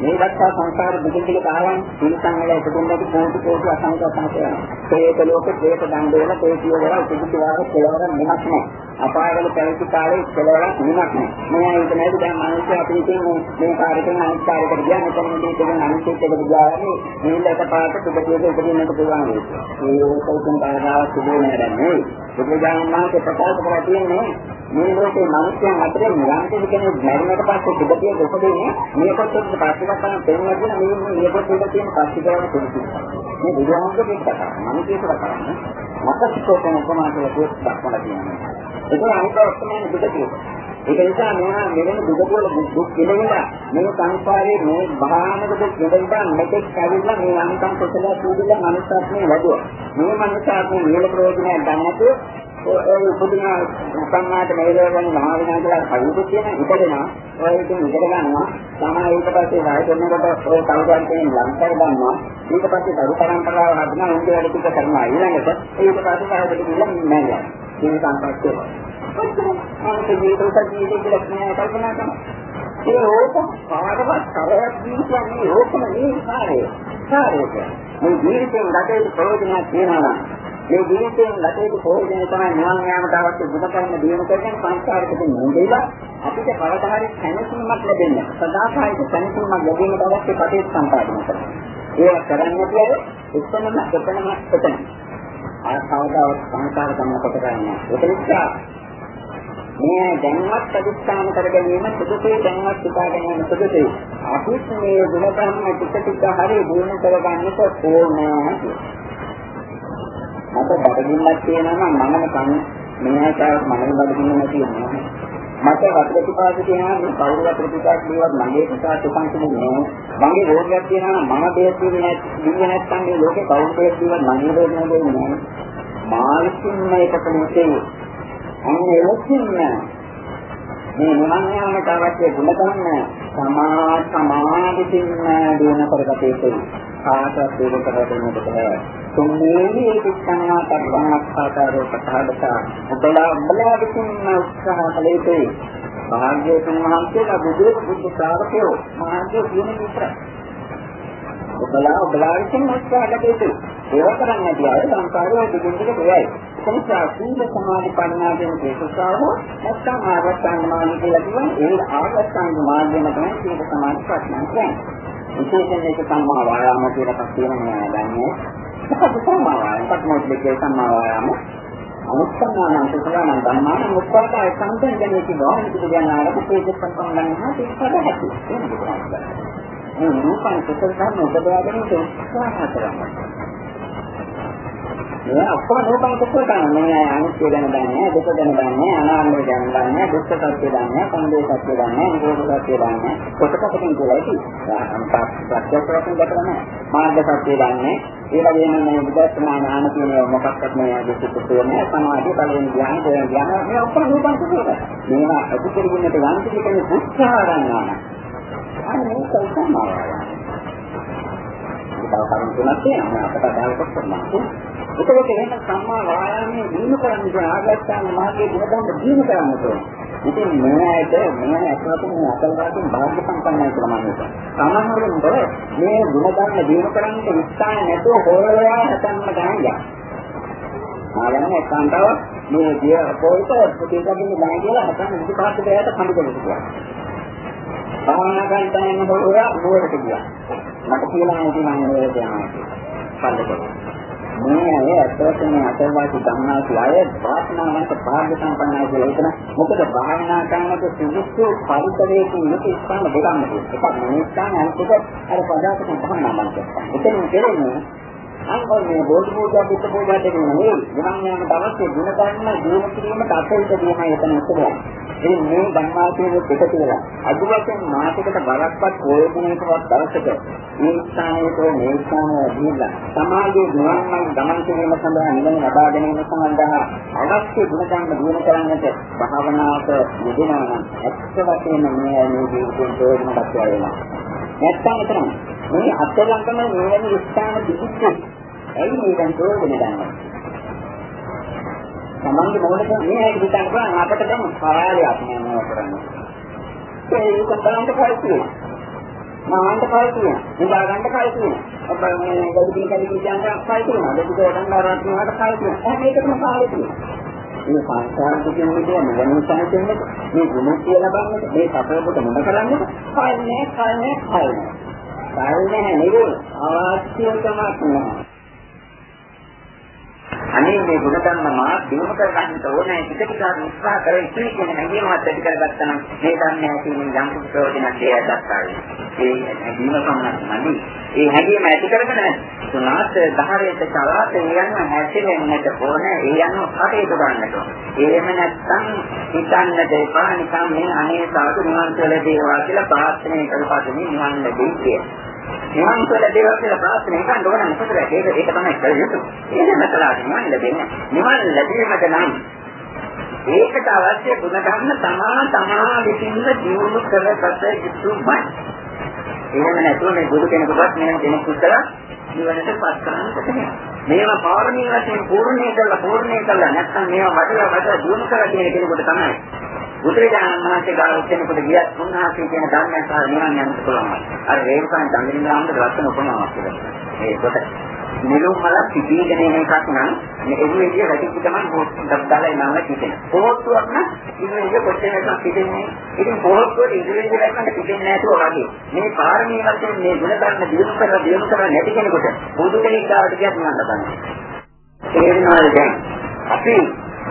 මේ දක්වා සංසාර දුකින් ටික කාලයන් පිළිසන් වල එකතුන්ට කෝටි කෝටි අසංඛ්‍ය අසංඛ්‍ය වෙනවා. ඒක ලෝකේ ඒක දඬ වෙන තේසිය වල උපදිත වාර කෙලවර නිමක් නැහැ. අපායවල පැවිදි කාලේ කෙලවරක් නිමක් නැහැ. මේ ඒක නේද දැන් මිනිස්සු අපි කියන්නේ මේ කාර්යයෙන් අනිත් කාර්යයකට ගියා මෙතන මේ දෙකෙන් අනිත් එකට ගියාම මේ ලක පාට සුබතියක උපදින්නට පුළුවන් වෙයි. මේ උපදින කාරණාව සිදු වෙනවා නෙවෙයි. බුදුජානක මහත්මයා ප්‍රකාශ කරලා තියෙන්නේ මේ ලෝකේ මිනිස්යන් අතරේ යම් කෙනෙක් මරණයට පස්සේ සුබතියක උපදින්නේ මේ කොටසට පස්සේ කරන තේරුම කියන මේ මේ කොටසට තියෙන පස්සේ කරන පොඩි මේ බුදුහාමුදුරුවෝ කතා මිනිස්සුන්ට කරන්නේ මතකෝපන උපමා කියලා දෙයක් දක්වලා තියෙනවා. ඒක අනිත් ඔක්කොම බුදුතිය. ඒක නිසා මෙහා මෙවැනි දුකවල දුක් විඳිනවා මේ සංසාරයේ මේ භයානක දුක් විඳිනවා මෙතෙක් ඇවිල්ලා මේ අන්තම් කුසල සූදුලා මනුස්සත්වයේ වැඩුවා. මේ මනුස්සත්වයේ නිල ප්‍රයෝජනයක් ගන්න නැතුව ඒ උපදින උපන්නාට මේලෙන් මහා විනාශලා කවුරුත් කියන ඉතදෙනා ඔය ඉතින් ඉතද ගන්නවා. තමයි ඊට පස්සේ වයස වෙනකොට ඔය කවුරුන් කියන ලංකාව ගන්නවා. ඊට පස්සේ දරු පරම්පරාව හදනවා. උන්ගේ වැඩ ටික කරනවා. ඊළඟට ඊට පස්සේ කායකට ගිහින් නෑ මේ සංකල්පය අන්ත ජීවිත ජීවිත කියලා කියන කල්පනා කරනවා ඒ ඕක කාටවත් කරයක් කියන්නේ ඕකම නේ කාර්යය කාර්යය මේ ජීවිතෙන් ගත යුතු ප්‍රයෝජනයක් තියෙනවා මේ ජීවිතයෙන් ලැබෙන ප්‍රයෝජනය තමයි නිවන් යාමට අවශ්‍ය ගුණකර්ම දිනු කරගෙන සංස්කාරකට නෙමෙයිලා අපිට කවදාහරි සැනසීමක් ලැබෙන්නේ. සදාකාලික සැනසීමක් ලැබීමට අවශ්‍ය කටයුතු සම්පාදනය කරනවා. ඒක කරන්නේ කියන්නේ එතනම එතනම එතන. ආ කවදාවත් සංස්කාර ගන්න කොට කරන්නේ. ඒක නිසා මේ දැන්වත් අධිෂ්ඨාන කර ගැනීම සුදුසුයි දැන්වත් සිතා ගැනීම සුදුසුයි. අපිත් මේ ගුණකර්ම ටික ටික හරිය දිනු කරගන්නට ඕනේ. මට බඩගින්නක් තියෙනවා නම් මමම කන මෙහෙට මනම බඩගින්න නැති වෙනවා. මට වත්පිපාස තියෙනවා මේ කවුරු වත්පිපාස දේවත් මගේ පිටාට සංකේතනේ නෑ. මගේ රෝගයක් තියෙනවා නම් මම බේත් දෙන්නේ නැත්නම් මේ ලෝකේ කවුරු බේත් දෙවත් මගේ රෝගය නෙවෙයි නෑ. මානසික මේකට මොකේ අන්න එලෙසින් මේ නිවන් යාමට අවශ්‍ය ගුණ ගන්න සමා සමාධිසින් දින කරගත යුතුයි. කාටවත් ඒක කරලා දෙන්නට බෑ. තුන්වෙනි ඒක සංඥා තබ්බාක්ඛාතරෝ පතහදත ඔබලා ඔබලා විසින් උත්සාහ කළ යුතුයි. භාග්‍යවතුන් වහන්සේලා බුදු බුද්ධ ශ්‍රාවකයෝ මාර්ගය කියන විතරයි. ඔබලා ඔබලා විසින් උත්සාහ කළ යුතුයි. ඒව කරන්නේ නැති අය සංකාරයේ දෙකින් දෙක දෙයයි. එනිසා සීල සමාධි ප්‍රඥා කියන දේශසාව නැත්නම් ආගස්ථාන මාර්ගය කියලා කියන්නේ ඒ ආගස්ථාන මාර්ගයම තමයි සීල සමාධි ප්‍රඥා කියන්නේ. විශේෂයෙන් ඒක සම්මා වායාම කියලා එකක් තියෙනවා නේද? මොකද සම්මා වායාම? පස්මෝද්දේ සම්මා වායාම. අනුස්සන්නාන කුසලාන ධම්මාන මුක්ඛාය සංකල්ප ගැනීම කියනවා. මේක කියන්නේ ආරම්භයේ සම්පන්න ගන්නවා ඒක පදහැටි. මේ රූපං කුසල ධර්ම උපදවාගෙන උත්සාහ කරනවා. මේ ඔක්කොම රූපං කුසල ධර්ම මේ අනිත්‍ය ගැන දන්නේ, දුක ගැන දන්නේ, අනාත්මය ගැන දන්නේ, දුක්ඛ සත්‍ය දන්නේ, සමුදය සත්‍ය දන්නේ, නිරෝධ සත්‍ය දන්නේ. කොටකකින් කියලා ඉති. ප්‍රත්‍යක්ෂයෙන් දැකලා නැහැ. මාර්ග සත්‍ය දන්නේ. ඒ වගේම මේ විදර්ශනා ඥාන කියන මොකක්වත් මේ දුක්ඛ සත්‍යනේ සමාධිය බලයෙන් ධ්‍යාන දෙන ධ්‍යාන මේ ඔක්කොම රූපං කුසල ධර්ම. මේවා අධිකරින්නට වන්ති කියන උත්සාහ ගන්නවා. අනේ ඒක සමාවයි. තව කරුණු තුනක් තියෙනවා අපට අදාළ කොටසක්. එතකොට එහෙම සම්මා වායාමයේ දිනු කරන්න ඕන ආගස්ථාන මාර්ගයේ ගුණධර්ම දිනු කරන්න ඕන. ඉතින් මේකට මේ ඇතුළතින් මේ අසල්වාදීන් භාග්‍ය සම්පන්නයි කියලා මම හිතනවා. සමහරුන්ට මේ ගුණධර්ම දිනු කරන්න උත්සාහ නැතුව හොරලා හතන්න ගන්නවා. ආගමන එක්කන්ටව මේ දිය පොයිට ප්‍රතිපදින්න ගන්න කියලා හතන්න ඉති පහත් දෙයට කඳු දෙනවා. භාවනා කරන තැන හොරලා නුවරට ගියා. මට කියලා නැති මම නුවරට යනවා. පල්ලෙකට. මේ අය ඇත්තටම අතවාසි ගන්නාසු අය වාසනාවන්ත භාග්‍ය සම්පන්නයි කියලා හිතන මොකද භාවනා කරනකොට සුදුසු පරිසරයකින් යුතු ස්ථාන දෙකක් තියෙනවා එකක් මිනිස්ථාන අනිත් එක අර පදාර්ථ භාවනා මන්ත්‍රය. එතන දෙන්නේ අන්කෝනේ බෝධි පූජා පිට පූජා දෙන්නේ නෙවෙයි. ගුණ ඥානට අවශ්‍ය ගුණ ධර්ම දිනු කිරීමට අතීත දීමයි එතන උත්තරය. ඉතින් මේ ධර්මාසයේ දෙක කියලා අද වශයෙන් මාසයකට බලක්වත් ප්‍රයෝජනයකවත් දවසක මේ ස්ථානයේ මේ ස්ථානයේ දීලා සමාජයේ ගුණයන් ගමන් කිරීම සඳහා නිවන ලබා ගැනීම සඳහා අවශ්‍ය ගුණ ධර්ම දිනු කරන්නට භාවනාවක යෙදෙනවා නම් ඇත්ත වශයෙන්ම මේ මේ ජීවිතේ ප්‍රයෝජනවත් වෙනවා. නැත්තම් එතන මේ අත්ලංගම මෙවැනි ස්ථාන දිවිච්ච ඇයි මේ දැන් ප්‍රයෝජන ගන්නවා? තමන්ගේ මොනවද මේ ඇයි හිතන්න පුළුවන් අපිට දැන් කාලයක් නෑ මොනව කරන්නේ. ඒක බලන්න කල්පිය. මාන්ට කල්පිය. නිදා ගන්න කල්පිය. අපේ මේ ගොඩින් කඩි කියන කල්පිය. දෙක ගොඩන් ආරක් නකට කල්පිය. මේකටම කාලෙ තියෙනවා. මේ සංස්කාර කියන විදිය මෙවැනි සංකේතයක් මේ ගුණ කියලා බලන්නට මේ සතරකට මොන කරන්නද? කල්නේ කල්නේ කල්නේ. කල්නේ නෙවෙයි අවශ්‍යකමක් නෑ. අනේ මේ ගුණ ධර්ම මා දිනු කර ගන්නට ඕනේ පිටකතාව උත්සාහ කර ඉතිරි කියන හැඟීමත් ඇති කරගත්තා නම් මේ ධර්ම ඇතිවෙන යම් කිසි ප්‍රයෝජනක් ඒ දක්වායි. ඒ හැඟීම සම්මතයි. ඒ හැඟීම ඇති කරගෙන තුනාත් ධාරයට චලාත යන හැසිරෙන්නට ඕනේ. ඒ යන කටයුතු ගන්නට ඕනේ. එහෙම නැත්නම් හිතන්නට එපා නිකන් මේ අනේ සාදු නිවන් කියලා දේවා කියලා ප්‍රාර්ථනා කරපදින් නිවන් ලැබෙයි කියලා. නිවන් සුව ලැබේවා කියලා ප්‍රාර්ථනා කරන්න ඕන මොකද ඒක ඒක තමයි කළ යුතු. ඒක නැතලා නිවන් ලැබෙන්නේ. නිවන් ලැබීමට නම් ඒකට අවශ්‍ය ගුණ ධර්ම තමා තමා විසින්ම ජීවු කරගත යුතුමයි. එහෙම නැතුව මේ බුදු කෙනෙකුට මේ කෙනෙකුට නිවනට පත් කරන්න බැහැ. මේවා පාරමී වශයෙන් පූර්ණේ කරලා පූර්ණේ කරලා නැත්නම් මේවා වඩලා වඩලා දිනු කරලා තියෙන කෙනෙකුට තමයි බුදුරජාණන් වහන්සේ ගාව කෙනෙකුට ගියත් උන්වහන්සේ කියන ධර්මයන් සහ නිවන් යන්න පුළුවන්. අර රේරුකාන් චන්ද්‍රින්දාමට ලස්සන උපමාවක් කියලා. ඒ කොට නිලුම් වල පිටිගෙන එන එකක් නම් මේ එළියේ වැටිච්ච ගමන් පොත් දාලා එනවා කිසිම. පොත්තුවක් නම් ඉන්නේ කොච්චර එකක් පිටින්නේ. ඉතින් පොත්තුවේ ඉදිරියට දැක්කම පිටින්නේ නැතුව වගේ. මේ පාරමී වශයෙන් මේ ගුණ ධර්ම දියුණු කරලා දියුණු කරලා නැති කෙනෙකුට බුදු කෙනෙක් ගාවට ගියත් නෑ බලන්න. තේරෙනවද දැන්? අපි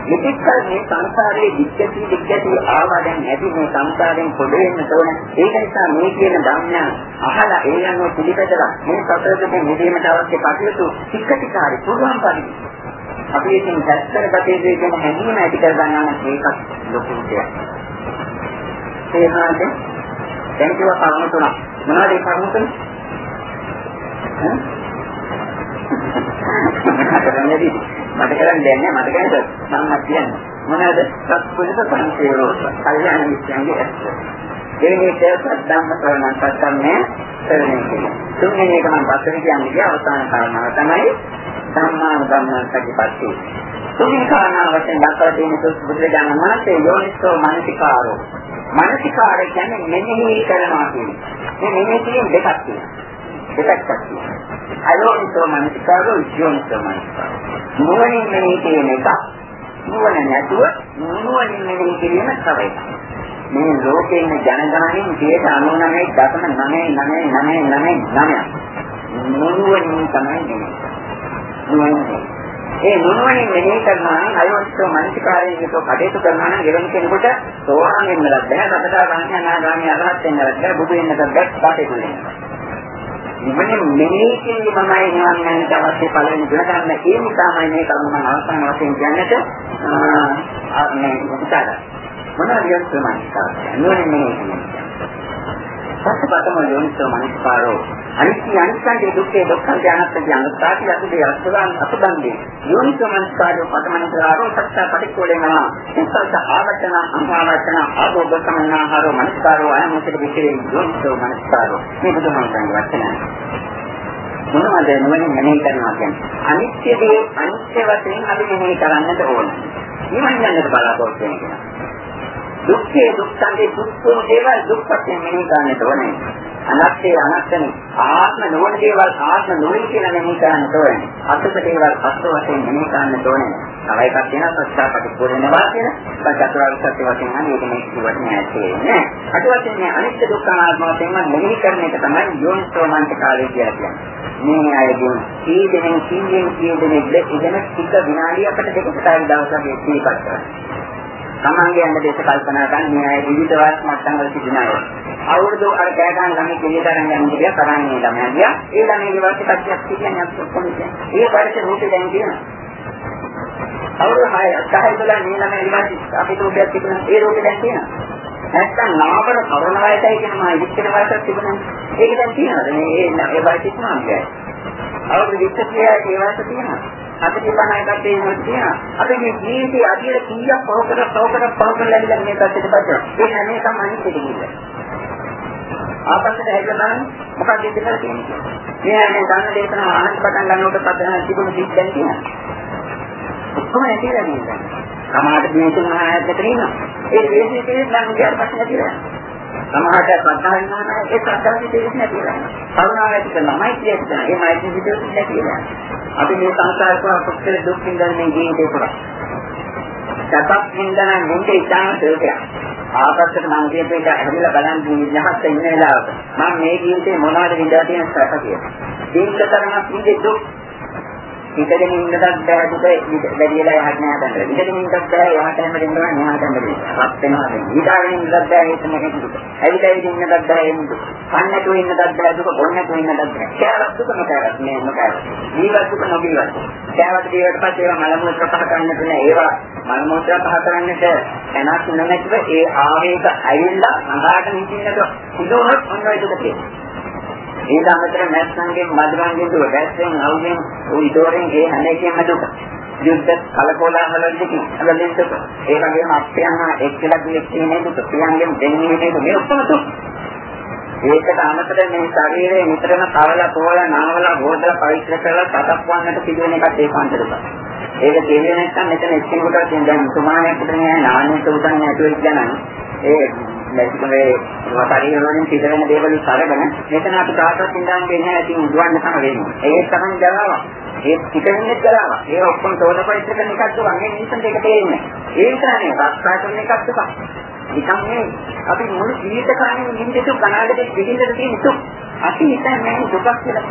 මෙතෙක් කල මේ සංසාරයේ විච්ඡති විච්ඡති ආවා දැන් නැති මේ සංසාරයෙන් පොඩ වෙන්න ඕන. ඒක නිසා මේ කියන ධර්මයන් අහලා ඒ යනවා පිළිපැදලා මේ සතරකේ නිදීමට අවශ්‍ය කටයුතු ටික ටික හරි පුළුවන් පරිදි අපි ඉතින් දැක්කර ගතේ කියන හැඟීම ඇති කර ගන්නවා නම් ඒකත් ලොකු දෙයක්. තේරුණාද? දැන් කිව්වා කරුණු තුනක්. මොනවද ඒ කරුණු තුන? (laughs) මට කරන්න දෙන්නේ මට කියන්නේ මම කියන්නේ? මොනවද? සත්පුරුෂ සංකේරෝ කල්යාණ මිත්‍යන්ගේ ඇත්ත. දෙවෙනි එක සද්ධාම්ම කරණ සත්‍යන්නේ කරන්නේ කියන්නේ තුන්වෙනි එක මම පස්සේ කියන්නේ අවසාන කාරණාව තමයි ධම්මාන ධම්ම සතිපට්ඨි තුන්වෙනි කාරණාව වශයෙන් දක්වලා තියෙන බුදුරජාණන් වහන්සේ යෝනිසෝ මනසිකාරෝ. මනසිකාරය කියන්නේ මෙනෙහි කරනවා කියන්නේ මේ මෙනෙහි කියන දෙකක් තියෙනවා. දෙකක් තියෙනවා අයෝනිසෝ මනසිකාරෝ යෝනිසෝ මනසිකාරෝ නුවණින් මෙනෙහි කියන එක නුවණ නැතුව නුවණින් මෙනෙහි කිරීම තව එකක් මේ ලෝකේ ඉන්න ජනගහණයෙන් 99.99999 නුවණින් තමයි නුවණ ඒ නුවණින් මෙනෙහි කරනවා නම් අයෝනිසෝ මනසිකාරයෙන් යුතුව කටයුතු කරනවා නම් එවැනි කෙනෙකුට සෝවාන් වෙන්නවත් බැහැ, සතරා ගාමී අනාගාමී අරහත් වෙන්නවත් බැහැ, බුදු වෙන්නවත් බැහැ, කටයුතු වෙන්නවත්. ඉන්නේ මෙනෙහි කිරීමමයි නිවන් යන්නට අවශ්‍ය පළවෙනි ගුණ ගන්න. ඒ නිසාමයි මේ කරුණ මම අවසාන වශයෙන් කියන්නට මේ උත්සාහ මොනවද යොත් මනස්කාරය නුවණින් මෙනෙහි කිරීම. පස්සපතම යොන්සෝ මනස්කාරෝ. අනිත්‍ය අනිත්‍යයේ දුක්ඛේ දුක්ඛං අනාත්මය අනුස්සාති අසුදේ අසුදාන් අසුදන්දී යොන්සෝ මනස්කාරෝ පතමනස්කාරෝ සත්‍ය පටික්කෝලේනවා සත්‍ය ආවචන අංගාවචන ආභෝගකමනාහාරෝ මනස්කාරෝ අයමුසිත විචේ යොන්සෝ මනස්කාරෝ. මේ බුදුහාමුදුරන්ගේ වචනයි. මොනවද නුවණින් මෙනෙහි කරනවා කියන්නේ? අනිත්‍ය දේ අනිත්‍ය වශයෙන් අපි මෙනෙහි කරන්නට ඕන. නිවන් යන්නට බලාපොරොත්තු වෙනවා. දුක්ඛේ දුක්ඛන්දේ දුක්ඛෝ දේවල් දුක්ඛයෙන් මෙහි ගන්නට ඕනේ. අනත්තේ අනත්තනේ ආත්ම නොවන දේවල් ආත්ම නොවේ කියලා මෙහි කරන්නට ඕනේ. අසුත දේවල් අසුත වශයෙන් මෙහි කරන්නට ඕනේ. තව එකක් තියෙනවා සත්‍යාපටි පුරේනවා කියන චතුරාර්ය සත්‍ය වශයෙන් නම් මේක මේ කිව්වට නෑ තේරෙන්නේ. අට වශයෙන් මේ අනිත්‍ය දුක්ඛ අනාත්ම වශයෙන් මෙහි කරන එක තමයි යෝනිසෝමන්ත කාලය කියලා කියන්නේ. මේ අයගේ කීදෙනෙන් කීයෙන් කීදෙනෙක් දෙක ඉගෙන ටික විනාඩියකට දෙකකට දවසක් මේක කරනවා. තමන්ගේ යන්න දේශ කල්පනා කරන මේ අය විවිධ වාස් මට්ටම් වල සිටින අය. අවුරුදු අර කෑ ගන්න ළමයි කෙලියතරන් යන විදිය කරන්නේ ළමයා ගියා. ඒ ළමයිගේ වාස්තු කට්ටියක් කියන්නේ අපි ඔක්කොම කියන්නේ. ඒ පරිසර රූපේ දැන් කියනවා. අවුරුදු 6 10 12 මේ ළමයි ඉවත් අපි රූපයක් තිබුණා. ඒ රූපේ දැන් කියනවා. නැත්තම් නාමර කරුණ වයසයි කියන මා ඉච්ඡන වයසක් තිබුණා. ඒක දැන් කියනවාද මේ ඒ වයස තිබුණා කියන්නේ. අවුරුදු 20 ඒ වයස තියෙනවා. අපිට 50ක් තියෙනවා තියෙනවා. අපේ ජීවිතයේ අදියර කීයක් පව කර පව කර පව කර ලැබිලා මේ පැත්තට පස්සෙ. ඒ හැම එකම අනිත් එක කිව්වා. ආපස්සට හැදලා බලන්න මොකක්ද ඉතින් කියන්නේ. මේ මේ ධර්ම දේශනාව අහන්න පටන් ගන්නකොට පදන තිබුණු දීක් දැන් තියෙනවා. ඔක්කොම නැතිලා නේද? සමාජ මේ තුන ආයත් දෙකේ ඉන්නවා. ඒ දේශයේ නම් ගියාට පස්සේ නැතිලා. සමාජය ප්‍රධාන නාමය ඒ ප්‍රධාන දෙයක් නැතිලා. කරුණාව ඇති කරනමයි කියන්නේ. ඒ මෛත්‍රී විදියට නැතිලා. අපි මේ සංසාර පුරා කොච්චර දුක් විඳින මේ ජීවිතේ පුරා. සතක් විඳින මුන්ගේ ඉතාම සේවයක්. ආපස්සට මම කියපු එක හැදිලා බලන් ඉන්නහත් ඉන්න වෙලාවක මම මේ ජීවිතේ මොනවද විඳලා තියෙන සැප කියලා. දීර්ඝ තරමක් විඳි දුක් හිතගෙන ඉන්නවත් බෑ දුක වැඩිලා යහට නෑ බෑ. හිතගෙන ඉන්නවත් බෑ යහට හැම දෙන්නවා නෑහට හැම දෙන්නවා. රත් වෙනවා දැන්. හිතාගෙන ඉන්නවත් බෑ ඒක මොකද දුක. ඇවිදලා ඉන්නවත් බෑ ඒක දුක. කන්නට ඉන්නවත් බෑ දුක, බොන්නට ඉන්නවත් බෑ. කෑවත් දුක නොකෑවත් නෑ නොකෑවත්. ජීවත් දුක නොබීවත්. කෑවට දීවට පස්සේ ඒවා මල මුත්‍ර පහ කරන්න තුන ඒවා මල මුත්‍ර පහ කරන්නට එනස් නැතිව ඒ ආවේග ඇවිල්ලා අඟාට නිදින්නට හිතවොත් ඔන්න ඔය දුක තියෙනවා. ඊට අමතර මැස්සන්ගේ මදුරන්ගේ දුක දැස්සෙන් අවුෙන් උඩෝරෙන් ඒ හැම එකෙම දුක. යුද්ධ කලකෝලහල දෙකකින් අලෙන් දුක. ඒ වගේම අප්පයන් එක්කලා දෙයක් තියෙන දුක. පියන්ගෙන් දෙන්නේ නේද මේ ඔක්කොම දුක. ඒකට අමතර මේ ශරීරයේ නිතරම කවලා පොවලා නාවලා හොදලා පවිත්‍ර කරලා සතක් වන්නට සිදුවෙන එකත් ඒ පන්තරක. ඒක කියන්නේ නැත්නම් මෙතන එක්කෙනෙකුට දැන් සුමානයක් උදේ නෑ නාන්නේ උදන් නැතුව ඉන්නනම් ඒ මේ ශරීර වලින් සිද්ධ වෙන දේවල් සරගෙන මෙතන අපි කාටවත් ඉඳන් දෙන්නේ නැහැ ඉතින් උදවන්න තමයි වෙන්නේ. ඒ තමයි දරාවක්. ඒ පිටින්නේ දරාවක්. ඒ ඔක්කොම තෝරපයිත් කරන එකක් දුවන්නේ මිනිස්සුන්ට ඒක තේරෙන්නේ. ඒ නිසානේ රක්ෂා කරන එකක් දුක. නිකන් මේ අපි මුළු ජීවිත කාලෙම නිින්දට කනාඩේ දෙකින්ද තියෙන දුක්. අපි හිතන්නේ මේ දුකක් කියලා.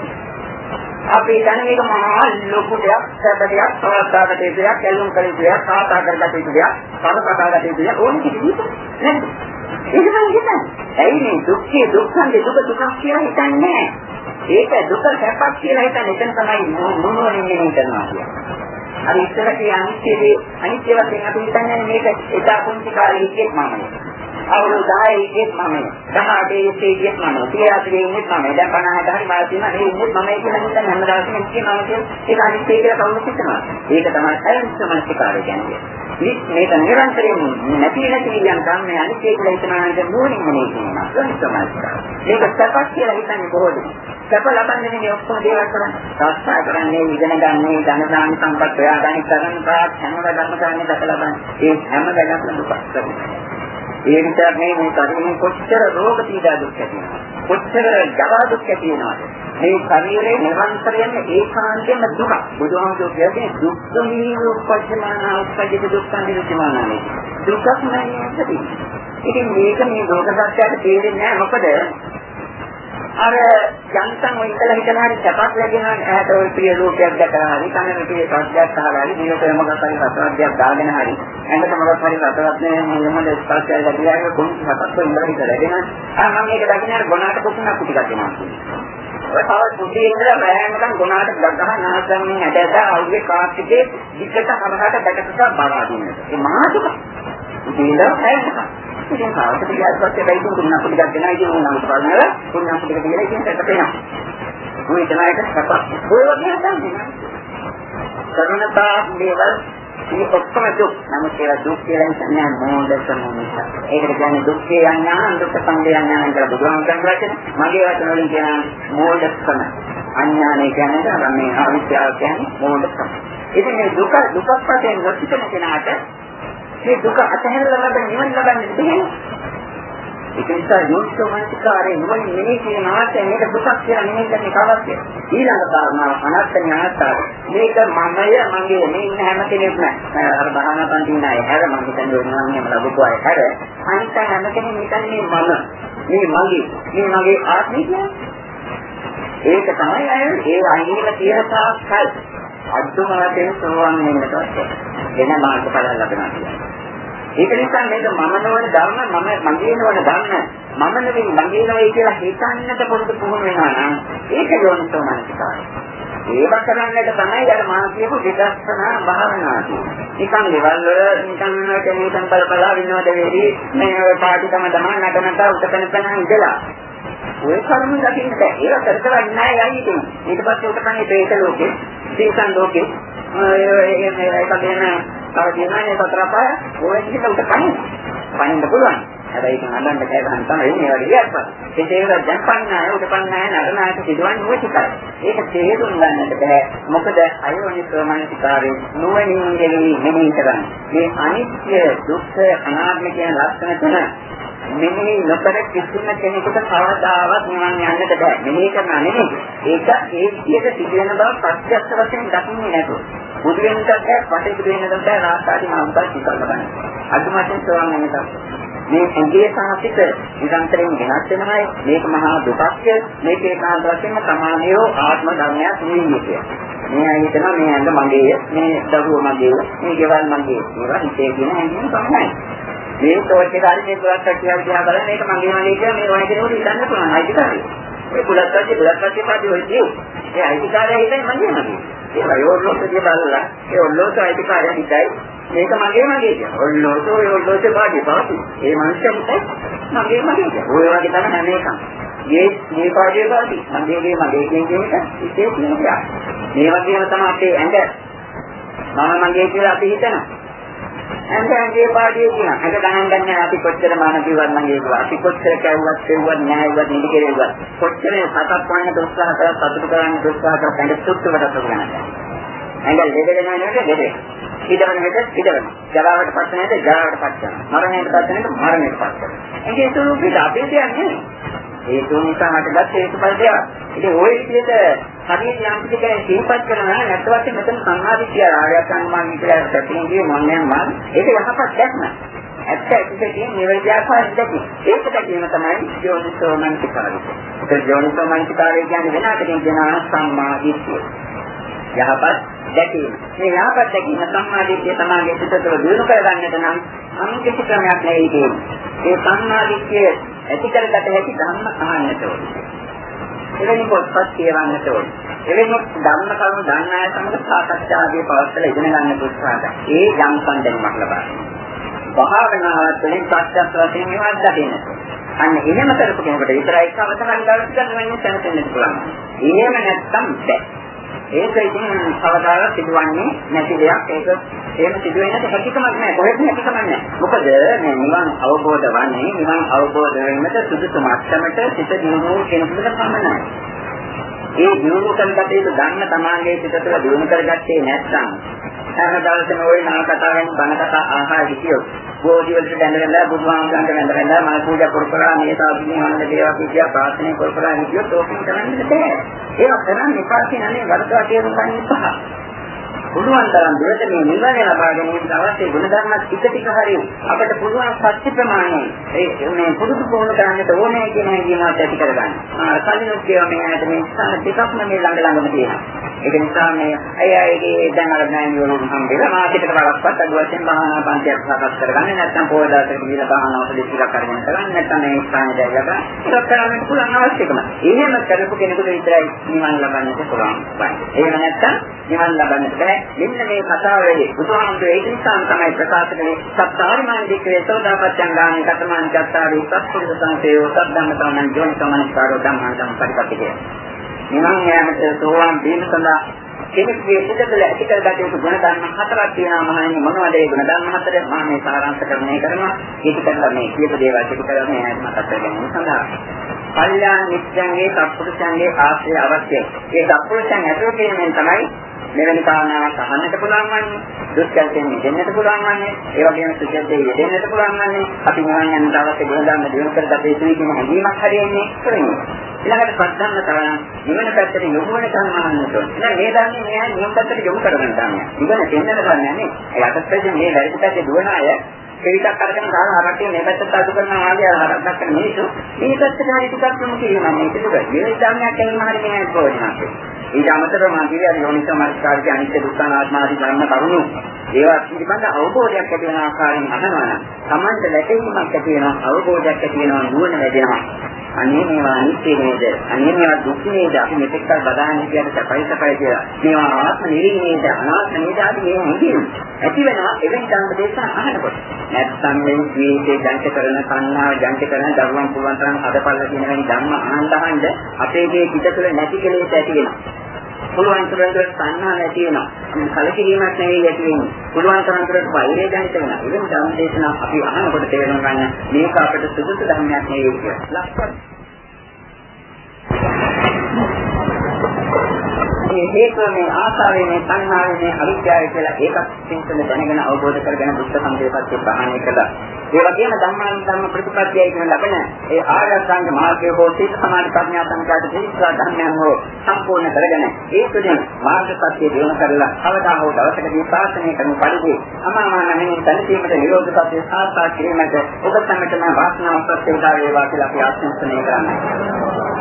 අපි දැන මේක මහා ලොකු දෙයක්, සැබදයක්, සවස්තාවකට දෙයක්, ඇලුම් කළ දෙයක්, සාතා කරගත යුතු දෙයක්, කරපදාගත යුතු දෙයක් ඕන කිසි නේද? ඒක නම් හිතන්නේ. ඇයි මේ දුක්ඛේ දුක්ඛන්ගේ දුක දුකක් කියලා හිතන්නේ ඒක දුක සැපක් කියලා හිතන්නේ එතන තමයි මොනවලින් මෙහෙම කරනවා කියන්නේ. අර ඉස්සර කිය අනිත්‍යදී අනිත්‍ය වශයෙන් අපි හිතන්නේ මේක එදා පුංචි කාලේ හිටියෙත් මමනේ. අවුරුදු 10 ඉගෙත් මම 18 ඉගෙත් මම 34 ඉගෙත් මම දැන් 50 හරි මාස තියෙනවා. ඒ ඉගෙත් මම කියලා හිතන හැම දවසම කියනවා කියන්නේ ඒක අනිත් ඒක කවුරුත් හිතනවා. ඒක තමයි අයන්සමනස්කාරය කියන්නේ. මේක නිරන්තරයෙන් නැති නැති කියන කම්මේ අනිත් ඒක කියලා හිතනවා නෝනින් මොනේ කියනවා. අයන්සමනස්කාරය මේක සපක් කියලා හිතන්නේ කොහොමද? සැප ලබන්නේ මේ ඔක්කොම දේවල් කරන්නේ. සාස්ත්‍රා කරන්නේ ඉගෙන ගන්නේ ධන දාන සම්පත් හොයාගන්න කරන ප්‍රාත් හැම වැඩක්ම කරන්නේ දැක ලබන්නේ. ඒ හැම වැඩක්ම දුකක්. කරනවා. ඒ නිසා මේ මේ ශරීරයෙන් කොච්චර රෝග පීඩා දුක් ඇති වෙනවද? කොච්චර ජරා දුක් ඇති වෙනවද? මේ ශරීරයේ නිරන්තරයෙන්ම ඒකාන්තයෙන්ම දුක. බුදුහාමුදුරුවෝ කියන්නේ දුක් නිරෝ උපජ්ජමාන උපජ්ජිත දුක්ඛ නිරුච්චමානයි. දුකක් නැහැ ඉතින් මේක මේ ලෝක සත්‍යයට තේරෙන්නේ නැහැ මොකද අර යන්තම් ඔය ඉතල හිතන හරි සැපක් ලැබෙනවා ඇහැට ඔය ප්‍රිය රූපයක් දැකලා හරි කනට ප්‍රිය ශබ්දයක් අහලා හරි දිවට මොකක් හරි රසවත්යක් දාගෙන හරි ඇඟට මොකක් හරි රසවත් නේ මොහොත ස්පර්ශය ලැබිලා ඒක කොහොමද සපක් වෙන්න ඉතල ලැබෙනවා ආ මම මේක දකින්න ගොනාට කුකුණක් කුටි ගන්නවා ඔය තව කුටි ඉඳලා බෑනකම් ගොනාට ගගහ නාසයෙන් ඇටට අවුගේ කාස්ටිකේ විකට හරහට දැකසක බලා දුන්නා. ඒ මාතුක ඉතින් ඉඳලා ඉතින් කාටද ගියාට පස්සේ බයිතු තුනක් ටිකක් දෙනා ඉතින් උන්නම් බලනවා තුනක් ටික කියලා ඉතින් සැක පේනවා. මොකද එතනයිට සපක්. ඔය වගේ තමයි. කරුණතා දේවල් මේ ඔක්කොම දුක්. නමුත් ඒවා දුක් කියලා හිතන්නේ මොඩකම නිසා. ඒකට කියන්නේ දුක්ඛේ අඥාන දුක්ඛ සංදේ අඥාන කියලා බුදුහාමුදුරන් කියන මගේ වචන වලින් කියන මොඩකම. අඥානය කියන්නේ මේ අවිද්‍යාව කියන්නේ මොඩකම. ඉතින් මේ දුක දුකක් වශයෙන් නොසිතන කෙනාට මේ දුක අතහැරලා ලබන නිවන ලබන්නේ බැහැ. ඒක නිසා යෝනිසෝ මනසිකාරේ නුවණ නෙමෙයි කියන ආකාරය මේක දුකක් කියලා නෙමෙයි කියන කවස්ය. ඊළඟ කාරණාව අනත්ත ඥානතාව. මේක මමය මගේ මේ ඉන්න හැම කෙනෙක් නෑ. අර බහනා පන්තින අය හැර මම හිතන්නේ ඕනනම් එහෙම ලැබුවා අය හැර. අනිත් හැම කෙනෙක් හිතන්නේ මම. මේ මගේ. මේ මගේ ආත්මය කියන්නේ. ඒක තමයි අය ඒ අහිමිල තියෙන තාක්කල් අද්දුම වශයෙන් සෝවන් වෙන්නට වෙන මාර්ගඵල ලැබෙනවා කියන්නේ. ඒක නිසා මේක මම නොවන ධර්ම මම මගේ නොවන ධර්ම මම නෙවෙයි මගේ නෙවෙයි කියලා හිතන්නට පොඩු පුහුණු වෙනවා නම් ඒක යෝනිසෝ මනසිකාරය. ඒව කරන්නට තමයි අර මා කියපු විදර්ශනා භාවනාව කියන්නේ. නිකන් දේවල් වල නිකන් කෙනෙක්න් බල බල විනෝද වෙවි මේ පාටි තම තමන් නටනට උතකන පන ඉඳලා ඔය කර්ම දකින්න බෑ. ඒක කර කර ඉන්නේ නැහැ යයි ඉතින්. ඊට පස්සේ උතකන්නේ ප්‍රේත ලෝකේ, සීසන් ලෝකේ, ඒ මේ ඒක දෙන තව කියනවානේ සතර පාය ඔය විදිහට උට පනින්න. පනින්න පුළුවන්. හැබැයි ඒක නඩන්න කෑ ගන්න තමයි මේ වගේ දෙයක් පස්සේ. ඒ ඒක දැන් පන්නාය උට පන්නාය නඩනායට සිදුවන්නේ ඔය ටිකයි. ඒක තේරුම් ගන්නට බෑ. මොකද අයෝනිස මනසිකාරේ නුවණින් ගෙලී මෙහෙය කරන්නේ. මේ අනිත්‍ය දුක්ඛ අනාත්ම කියන ලක්ෂණ තුන මෙනෙහි නොකර කිසිම කෙනෙකුට කවදාවත් නිවන් යන්නට බෑ. මෙනෙහි කරනා නෙමෙයි. ඒක ඒ විදිහට සිදුවෙන බව ප්‍රත්‍යක්ෂ වශයෙන් දකින්නේ නැතුව. බුදු වෙනකත් බෑ, පටේ බුදු වෙනකත් බෑ, රාස්තාදී මාර්ගය සිතන්න බෑ. අදුමතෙන් සෝවන් වෙනකත්. මේ ඇඟේ සාහිත නිරන්තරයෙන් වෙනස් වෙනවායි මේක මහා දුකක්ය මේක ඒකාන්ත වශයෙන්ම සමානියෝ ආත්ම ධර්මයක් නෙවෙයි මේ අය හිතනවා මේ ඇඟ මගේය මේ දරුව මගේය මේ ගෙවල් මගේ ඒවා හිතේ කියන හැඟීම් තමයි මේ තෝච්ච කාරි මේ පුලත් කට්ටියක් දිහා බලන මේක මගේ මගේ කියලා මේ වගේ කෙනෙකුට හිතන්න පුළුවන් අයිතිකාරය. මේ පුලත් කට්ටිය පුලත් කට්ටිය පාඩි වෙයි කියු. ඒ අයිතිකාරය හිතන්නේ මගේ මගේ. ඒ වයෝල්ලෝසෙ දිහා බලලා ඒ ඔල්ලෝස අයිතිකාරය හිතයි මේක මගේ මගේ කියලා. ඔල්ලෝස ඔය ඔල්ලෝසේ පාඩි පාටි. ඒ මනුස්සයා හිතයි මගේ මගේ කියලා. ඔය වගේ තමයි හැම එකම. මේ මේ පාඩියේ පාටි මගේ මගේ කියන එක ඉතේ කියනවා. මේ වගේම තමයි අපේ ඇඟ මම මගේ කියලා අපි හිතනවා. අන්තයන්ගේ පාඩිය කියන අද ගණන් ගන්න අපි කොච්චර මාන කිව්වත් නම් ඒක අපි කොච්චර කැවුවත් කෙවුවත් නෑවුවත් නිදි කෙරෙව්වත්. කොච්චර සතක් වන්න උත්සාහ කරත් අතුරු කරන්න උත්සාහ කරත් ඇඟ සුත්තුවට සුගන්න ඇඟ දෙදගෙන යනකොට දෙදේ ඉදරන විට ඉදරන ජරාවට පස්ස නැද ජරාවට පස්ස කරනවා මරණයට පස්ස නැද මරණයට පස්ස කරනවා ඒකේ ස්වરૂපිත අපේ දෙයක් නෙවෙයි ඒ තුන් නිසා හටගත් හේතුඵල දෙයක්. ඉතින් ওই විදිහට හරියට යම් කිසි කෙනෙක් සිහිපත් කරනවා නම් නැත්නම් වශයෙන් මෙතන සංහාදිත්‍ය ආර්ය සංමාන විතරයි ප්‍රතිනිධිය මොන්නේ මන් ඒක යහපත් දැක්ම. ඇත්ත ඇත්තටම නිවැරදි ආකාරයට දැකි. ඒක දැකීම තමයි යෝනිසෝ මනසිකාරය. ඒක යෝනිසෝ මනසිකාරය කියන්නේ වෙන අතකින් කියනවා සම්මා දිට්ඨිය. යහපත් දැකීම. මේ යහපත් දැකීම සම්මා දිට්ඨිය තමයි සිත තුළ දිනු කරගන්නට නම් අනුකිත ක්‍රමයක් නෙවෙයි තියෙන්නේ. ඒ සම්මා දිට්ඨිය ඇති කරගත හැකි ධර්ම අහන්නට ඕනේ. එවැනි පොත්පත් කියවන්නට ඕනේ. එවැනි ධර්ම කරුණු දන්න අය සමග සාකච්ඡා ආදී පවත්වලා ඉගෙන ගන්න උත්සාහ කරනවා. ඒ යම් සම්දෙන්නක් ලබා ගන්න. භාවනාවත් වලින් ප්‍රත්‍යක්ෂ වශයෙන් මේවා දකින්න. අන්න එහෙම කරපු කෙනෙකුට විතරයි කවදාවත් දවස් ගන්න වෙන්නේ දැනෙන්න පුළුවන්. එහෙම නැත්තම් බෑ. ඒක ඉතින් කවදාවත් සිදුවන්නේ නැති දෙයක්. ඒක එහෙම සිදු වෙන්නට හැකියාවක් නැහැ. කොහෙත් හැකියාවක් නැහැ. මොකද මේ නිවන් අවබෝධ වන්නේ නිවන් අවබෝධ වෙන්නට සුදුසු මට්ටමට සිත දියුණු කෙනෙකුට පමණයි. ඒ දියුණු කරගත යුතු ධර්ම තමාගේ සිත තුළ දියුණු කරගත්තේ නැත්නම් හැම දවසම ওই නා කතාවෙන් බණ කතා ආහාර හිතියොත් බෝධි වලට දැඳගෙන බුදුහාමුදුරන්ට වැඳගෙන මල් පූජා කරපුවා මේ සාධුනේ වන්ද දේවා පූජා ප්‍රාර්ථනා කරපුවා හිතියොත් ඕකෙන් කරන්නේ නැහැ. ඒක කරන්නේ පාසින් අනේ වර්ධවා තේරුම් ගන්න ඉස්සහ. පුළුවන් තරම් දුරට මේ නිවන ලබා ගැනීමට අවශ්‍ය ගුණ ධර්ම ටික ටික හරි අපිට පුළුවන් සත්‍ය ප්‍රමාණය ඒ මේ පුරුදු පුහුණු කරන්නට ඕනේ කියන හැඟීමත් ඇති කරගන්න. ආ කලිනුත් කියවා මේ ඇයිද මේ ස්ථාන දෙකක්ම මේ ළඟ ළඟම තියෙනවා. ඒක නිසා මේ අය අයගේ දැන් අර නෑ නියෝග හම්බෙලා මාසිකට වරක්වත් අඩු වශයෙන් භාවනා පන්තියක් සකස් කරගන්න නැත්නම් පොය දාසක කියලා භාවනා උපදෙස් ටිකක් අරගෙන කරගන්න නැත්නම් මේ ස්ථානේ දැයලා ඒක කරන්න පුළුවන් අවශ්‍යකම. එහෙම කරපු කෙනෙකුට විතරයි නිවන් ලබන්නට පුළුවන්. එහෙම නැත්නම් නිවන් ලබන්නට බෑ. මෙන්න මේ කතාවේ බුදුහාමුදුරේ ඒක නිසා තමයි ප්‍රකාශ කළේ සත්‍යාරිමාන දික්කේ සෝදාපච්චං ගාමී කතමාන චත්තාරි සත්පුරුෂ සංසේයෝ සද්ධම්ම තමන් ජෝනි සමනස්කාරෝ ධම්මං ධම්ම පරිපත්තිකේ. නිවන් යාමට සෝවාන් වීම සඳහා කෙනෙකුගේ සිතතල ඇති කරගත යුතු ගුණ ධර්ම හතරක් තියෙනවා මහණෙනි. මොනවද ඒ ගුණ ධර්ම හතර? මම මේ සාරාංශකරණය කරනවා. ඒක කරලා මේ කියපු දේවල් ටික කරලා මේ ආයත මතක් කරගන්න සඳහා. කල්යාණ මිත්‍යංගේ සත්පුරුෂයන්ගේ ආශ්‍රය අවශ්‍යයි ඒ සත්පුරුෂයන් ඇතුළු කිරීමෙන් තමයි මෙවැනි කාරණාවක් අහන්නට පුළුවන් වන්නේ දුක්ඛයෙන් මිදෙන්නට පුළුවන් වන්නේ ඒ වගේම සුඛයෙන් යෙදෙන්නට පුළුවන් වන්නේ අපි මොනවා යන දවසේ ගොඩනගන්න දිනු කරගත යුතුයි කියන හැඟීමක් හරියන්නේ කරන්නේ ඊළඟට පස්සන්න තරම් නිවන පැත්තට යොමු වෙන කර්මන්නට ඕන. දැන් මේ ධර්මයේ මෙයා නිවන පැත්තට යොමු කරගන්න ධර්මයක්. නිවන දෙන්නට ගන්න නේ. ඒ අතපැත්තේ මේ වැරදි පැත්තේ දුවන අය පිළිසක් අරගෙන ගාන හරකේ මේ පැත්තට අඩු කරනවා ආදී හරක් දක්වන මිනිස්සු මේ පැත්තට හරි ටිකක් යොමු කිරීමක් මේක දුක. මේ ධර්මයක් ගැනීම හරි මේ ප්‍රයෝජනක්. ඊට අමතරව මා කියන්නේ යෝනිසෝ මනස්කාරයේ අනිත්‍ය දුක්ඛ අනාත්මාදී ධර්ම කරුණු ඒවා පිළිබඳ අවබෝධයක් ඇති වෙන ආකාරයෙන් අහනවා නම් Tamanta වැටහීමක් ඇති වෙනවා අවබෝධයක් ඇති වෙනවා නුවණ වැඩෙනවා අනේ මේවා අනිත්‍ය නේද? අනේ මේවා දුක් නේද? අපි මෙතෙක් කල් බදාන්නේ කියන සපයි සපයි කියලා. මේවා ආත්ම නිරිනේද අනාත්ම නේද? ආදී මේවා හිතෙන ඇති වෙනවා එවැනි ධර්ම දේශනා අහනකොට. නැත්නම් මේ ජීවිතේ ජනිත කරන කන්නාව ජනිත කරන දරුවන් පුළුවන් තරම් හදපල්ලා කියන වැනි ධර්ම අහන්න අහන්න අපේ මේ පිට තුළ නැති කෙලෙස් ඇති වෙනවා. පුළුවන් තරම් දුරට සංහා නැති වෙනවා. කලකිරීමක් නෙවෙයි ඇති වෙන්නේ. පුළුවන් තරම් දුරට වෛරය දැනිට වෙනවා. ඉතින් ධර්ම දේශනා අපි අහනකොට තේරුම් ගන්න මේක අපිට සුදුසු ධර්මයක් නෙවෙයි කියලා. ලක්ෂණ මේ හේතුව මේ ආසාවේ මේ සංහාවේ මේ අවිද්‍යාවයි කියලා ඒකත් සිංහල දැනගෙන අවබෝධ කරගෙන බුද්ධ සංකේතපත් ප්‍රහාණය කළා. ඒ වගේම ධම්මාන ධම්ම ප්‍රතිපත්තියයි කියන ලබන ඒ ආර්යසංග මාර්ගයේ හෝ සීල සමාධි ප්‍රඥා සංකාත දීක්ෂා ධර්මයන් හෝ සම්පූර්ණ කරගෙන ඒ තුළින් මාර්ගපත්‍ය දිනු කරලා කවදා හෝ දවසකදී සාසනය කරන පරිදි අමාමාන මේ තනසීමට නිරෝධපත්‍ය සාර්ථක කිරීමට ඔබ සම්මතන වාසනාවක් ප්‍රත්‍යක්ෂ වේවා කියලා අපි ආශිර්වාද කරනවා.